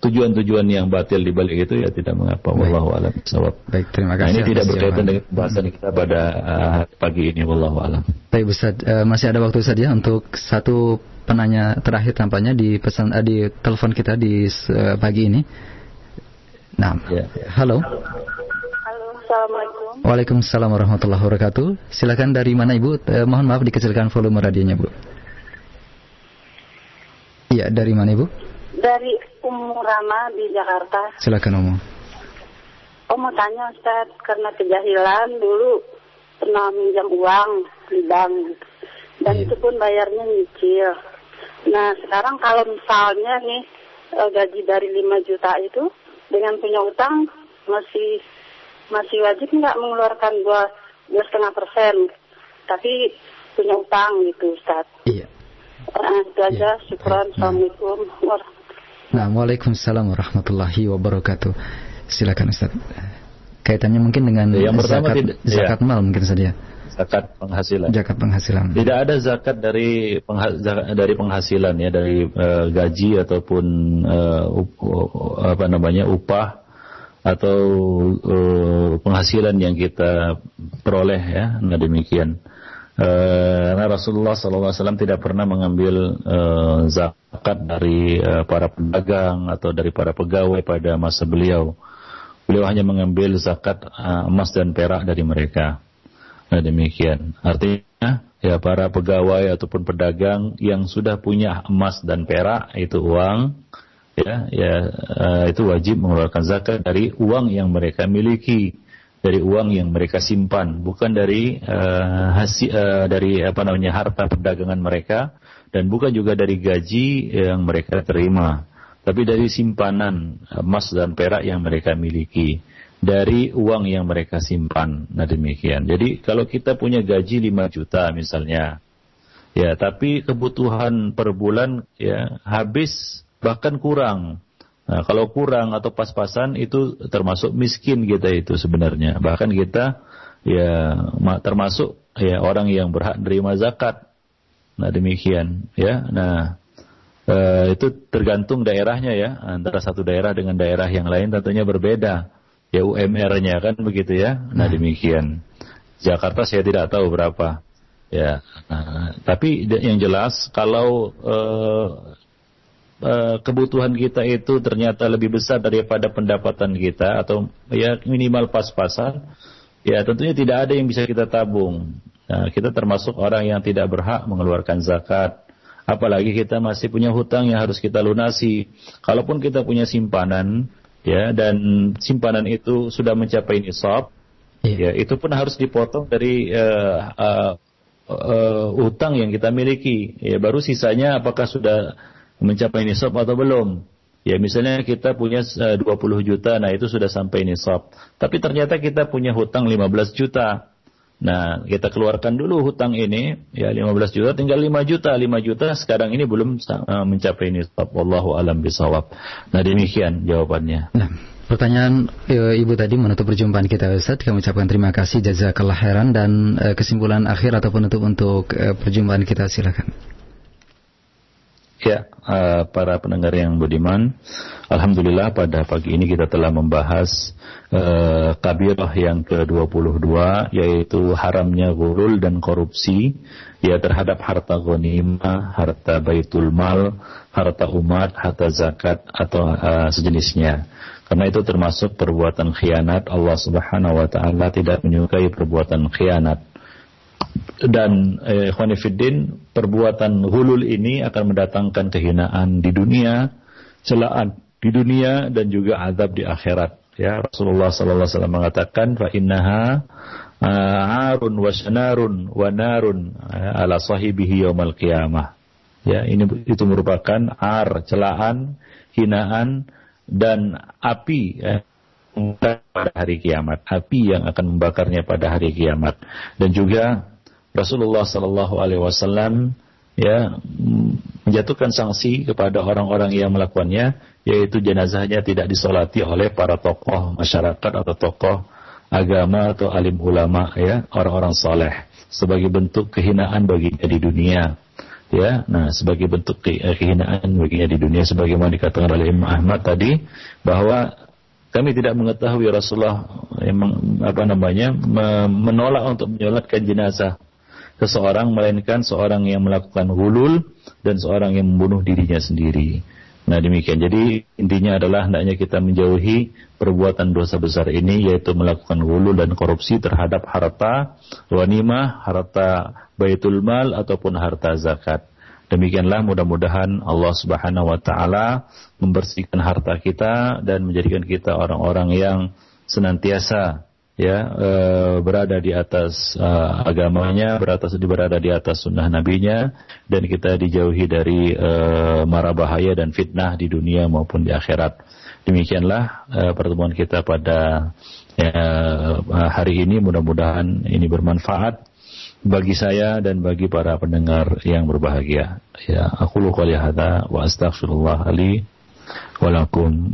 tujuan-tujuan yang batil di balik itu ya tidak mengapa wallahu alam sawab. Baik, terima kasih. Nah, ini tidak berkaitan dengan pembahasan kita pada uh, pagi ini wallahu alam. Baik Ustaz, uh, masih ada waktu saja untuk satu penanya terakhir tampaknya di pesan uh, di telepon kita di uh, pagi ini. Nah, ya. halo. Halo, assalamualaikum. Waalaikumsalam warahmatullahi wabarakatuh. Silakan dari mana Ibu? Uh, mohon maaf dikecilkan volume radionya Bu. Iya, dari mana Ibu? Dari Ummu Rama di Jakarta. Silakan Ummu. Oh mau tanya Ustaz, karena kejahilan dulu pernah minjam uang di bank. Dan yeah. itu pun bayarnya nyicil. Nah sekarang kalau misalnya nih eh, gaji dari 5 juta itu dengan punya utang masih masih wajib nggak mengeluarkan dua dua setengah persen tapi punya utang gitu Ustaz. Iya. Nah, itu aja. Yeah. Syukuran. Nah. Assalamualaikum Nah, Waalaikumsalam warahmatullahi wabarakatuh. Silakan Ustaz. Kaitannya mungkin dengan yang pertama zakat, tidak, zakat ya. mal mungkin saja. Zakat penghasilan. Zakat penghasilan. Tidak ada zakat dari dari penghasilan ya dari uh, gaji ataupun uh, uh, apa namanya upah atau uh, penghasilan yang kita peroleh ya. Nah demikian. Karena Rasulullah SAW tidak pernah mengambil uh, zakat dari uh, para pedagang atau dari para pegawai pada masa beliau. Beliau hanya mengambil zakat uh, emas dan perak dari mereka. Nah demikian. Artinya ya para pegawai ataupun pedagang yang sudah punya emas dan perak itu uang ya ya uh, itu wajib mengeluarkan zakat dari uang yang mereka miliki dari uang yang mereka simpan, bukan dari uh, hasil uh, dari apa namanya harta perdagangan mereka dan bukan juga dari gaji yang mereka terima, tapi dari simpanan emas dan perak yang mereka miliki, dari uang yang mereka simpan. Nah demikian. Jadi kalau kita punya gaji 5 juta misalnya, ya tapi kebutuhan per bulan ya habis bahkan kurang Nah, kalau kurang atau pas-pasan itu termasuk miskin kita itu sebenarnya. Bahkan kita ya termasuk ya orang yang berhak menerima zakat. Nah, demikian ya. Nah, eh, itu tergantung daerahnya ya. Antara satu daerah dengan daerah yang lain tentunya berbeda. Ya UMR-nya kan begitu ya. Nah, hmm. demikian. Jakarta saya tidak tahu berapa. Ya, nah, tapi yang jelas kalau Eh, kebutuhan kita itu ternyata lebih besar daripada pendapatan kita atau ya minimal pas-pasan, ya tentunya tidak ada yang bisa kita tabung. Nah, kita termasuk orang yang tidak berhak mengeluarkan zakat. Apalagi kita masih punya hutang yang harus kita lunasi. Kalaupun kita punya simpanan, ya dan simpanan itu sudah mencapai nisab, yeah. ya itu pun harus dipotong dari uh, uh, uh, utang yang kita miliki. Ya baru sisanya apakah sudah mencapai nisab atau belum. Ya misalnya kita punya 20 eh, juta, nah itu sudah sampai nisab. Tapi ternyata kita punya hutang 15 juta. Nah, kita keluarkan dulu hutang ini, ya 15 juta, tinggal 5 juta. 5 juta sekarang ini belum uh, mencapai nisab. Wallahu alam bisawab. Nah, demikian jawabannya. Nah, pertanyaan e, Ibu tadi menutup perjumpaan kita Ustaz. Kami ucapkan terima kasih jazakallah khairan dan e, kesimpulan akhir atau penutup untuk e, perjumpaan kita silakan. Ya, uh, para pendengar yang budiman, Alhamdulillah pada pagi ini kita telah membahas uh, kabirah yang ke-22 yaitu haramnya gurul dan korupsi ya terhadap harta ghanimah, harta baitul mal, harta umat, harta zakat atau uh, sejenisnya. Karena itu termasuk perbuatan khianat Allah Subhanahu wa taala tidak menyukai perbuatan khianat dan eh, perbuatan hulul ini akan mendatangkan kehinaan di dunia, celaan di dunia dan juga azab di akhirat. Ya Rasulullah sallallahu alaihi wasallam mengatakan fa innaha uh, arun wa syanarun wa narun uh, ala sahibihi yaumal qiyamah. Ya, ini itu merupakan ar, celaan, hinaan dan api ya, pada hari kiamat, api yang akan membakarnya pada hari kiamat. Dan juga Rasulullah Sallallahu Alaihi Wasallam ya menjatuhkan sanksi kepada orang-orang yang melakukannya, yaitu jenazahnya tidak disolati oleh para tokoh masyarakat atau tokoh agama atau alim ulama ya orang-orang soleh sebagai bentuk kehinaan baginya di dunia ya. Nah sebagai bentuk ke kehinaan baginya di dunia sebagaimana dikatakan oleh Imam Ahmad tadi bahwa kami tidak mengetahui Rasulullah yang apa namanya menolak untuk menyolatkan jenazah seseorang melainkan seorang yang melakukan hulul dan seorang yang membunuh dirinya sendiri. Nah demikian. Jadi intinya adalah hendaknya kita menjauhi perbuatan dosa besar ini yaitu melakukan hulul dan korupsi terhadap harta wanimah, harta baitul mal ataupun harta zakat. Demikianlah mudah-mudahan Allah Subhanahu wa taala membersihkan harta kita dan menjadikan kita orang-orang yang senantiasa ya e, berada di atas e, agamanya, berada berada di atas sunnah nabinya dan kita dijauhi dari e, mara bahaya dan fitnah di dunia maupun di akhirat. Demikianlah e, pertemuan kita pada ya, hari ini mudah-mudahan ini bermanfaat bagi saya dan bagi para pendengar yang berbahagia. Ya, aku luka hadza wa astaghfirullah li wa lakum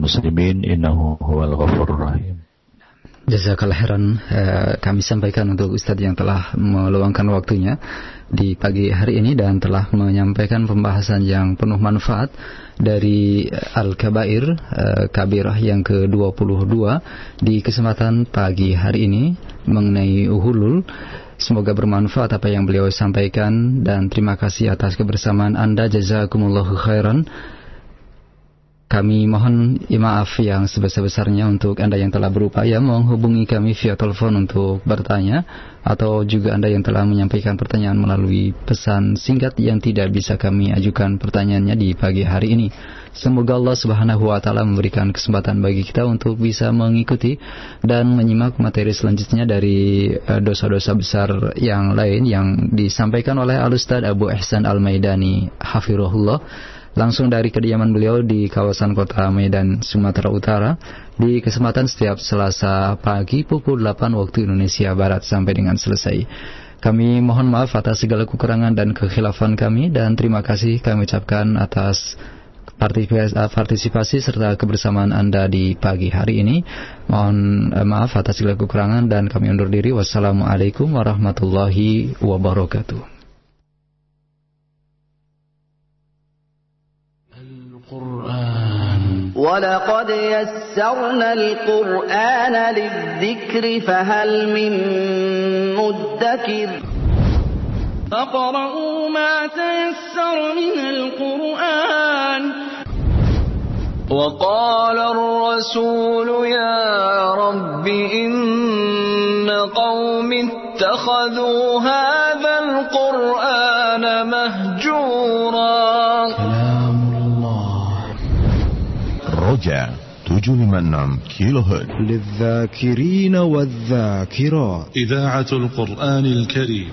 muslimin innahu huwal ghafurur rahim. Jazakallah heran eh, kami sampaikan untuk Ustadz yang telah meluangkan waktunya di pagi hari ini dan telah menyampaikan pembahasan yang penuh manfaat dari Al-Kabair eh, Kabirah yang ke-22 di kesempatan pagi hari ini mengenai uhulul. Semoga bermanfaat apa yang beliau sampaikan dan terima kasih atas kebersamaan Anda. Jazakumullahu khairan. Kami mohon maaf yang sebesar-besarnya untuk Anda yang telah berupaya menghubungi kami via telepon untuk bertanya atau juga Anda yang telah menyampaikan pertanyaan melalui pesan singkat yang tidak bisa kami ajukan pertanyaannya di pagi hari ini. Semoga Allah Subhanahu wa taala memberikan kesempatan bagi kita untuk bisa mengikuti dan menyimak materi selanjutnya dari eh, dosa-dosa besar yang lain yang disampaikan oleh Al Ustaz Abu Ihsan Al-Maidani hafirullah langsung dari kediaman beliau di kawasan kota Medan, Sumatera Utara di kesempatan setiap Selasa pagi pukul 8 waktu Indonesia Barat sampai dengan selesai. Kami mohon maaf atas segala kekurangan dan kekhilafan kami dan terima kasih kami ucapkan atas partisipasi serta kebersamaan Anda di pagi hari ini. Mohon eh, maaf atas segala kekurangan dan kami undur diri. Wassalamualaikum warahmatullahi wabarakatuh. ولقد يسرنا القرآن للذكر فهل من مدكر فقرأوا ما تيسر من القرآن وقال الرسول يا رب إن قوم اتخذوا هذا القرآن مهجورا رجع 756 كيلو هرتز للذاكرين والذاكرات. إذاعة القرآن الكريم.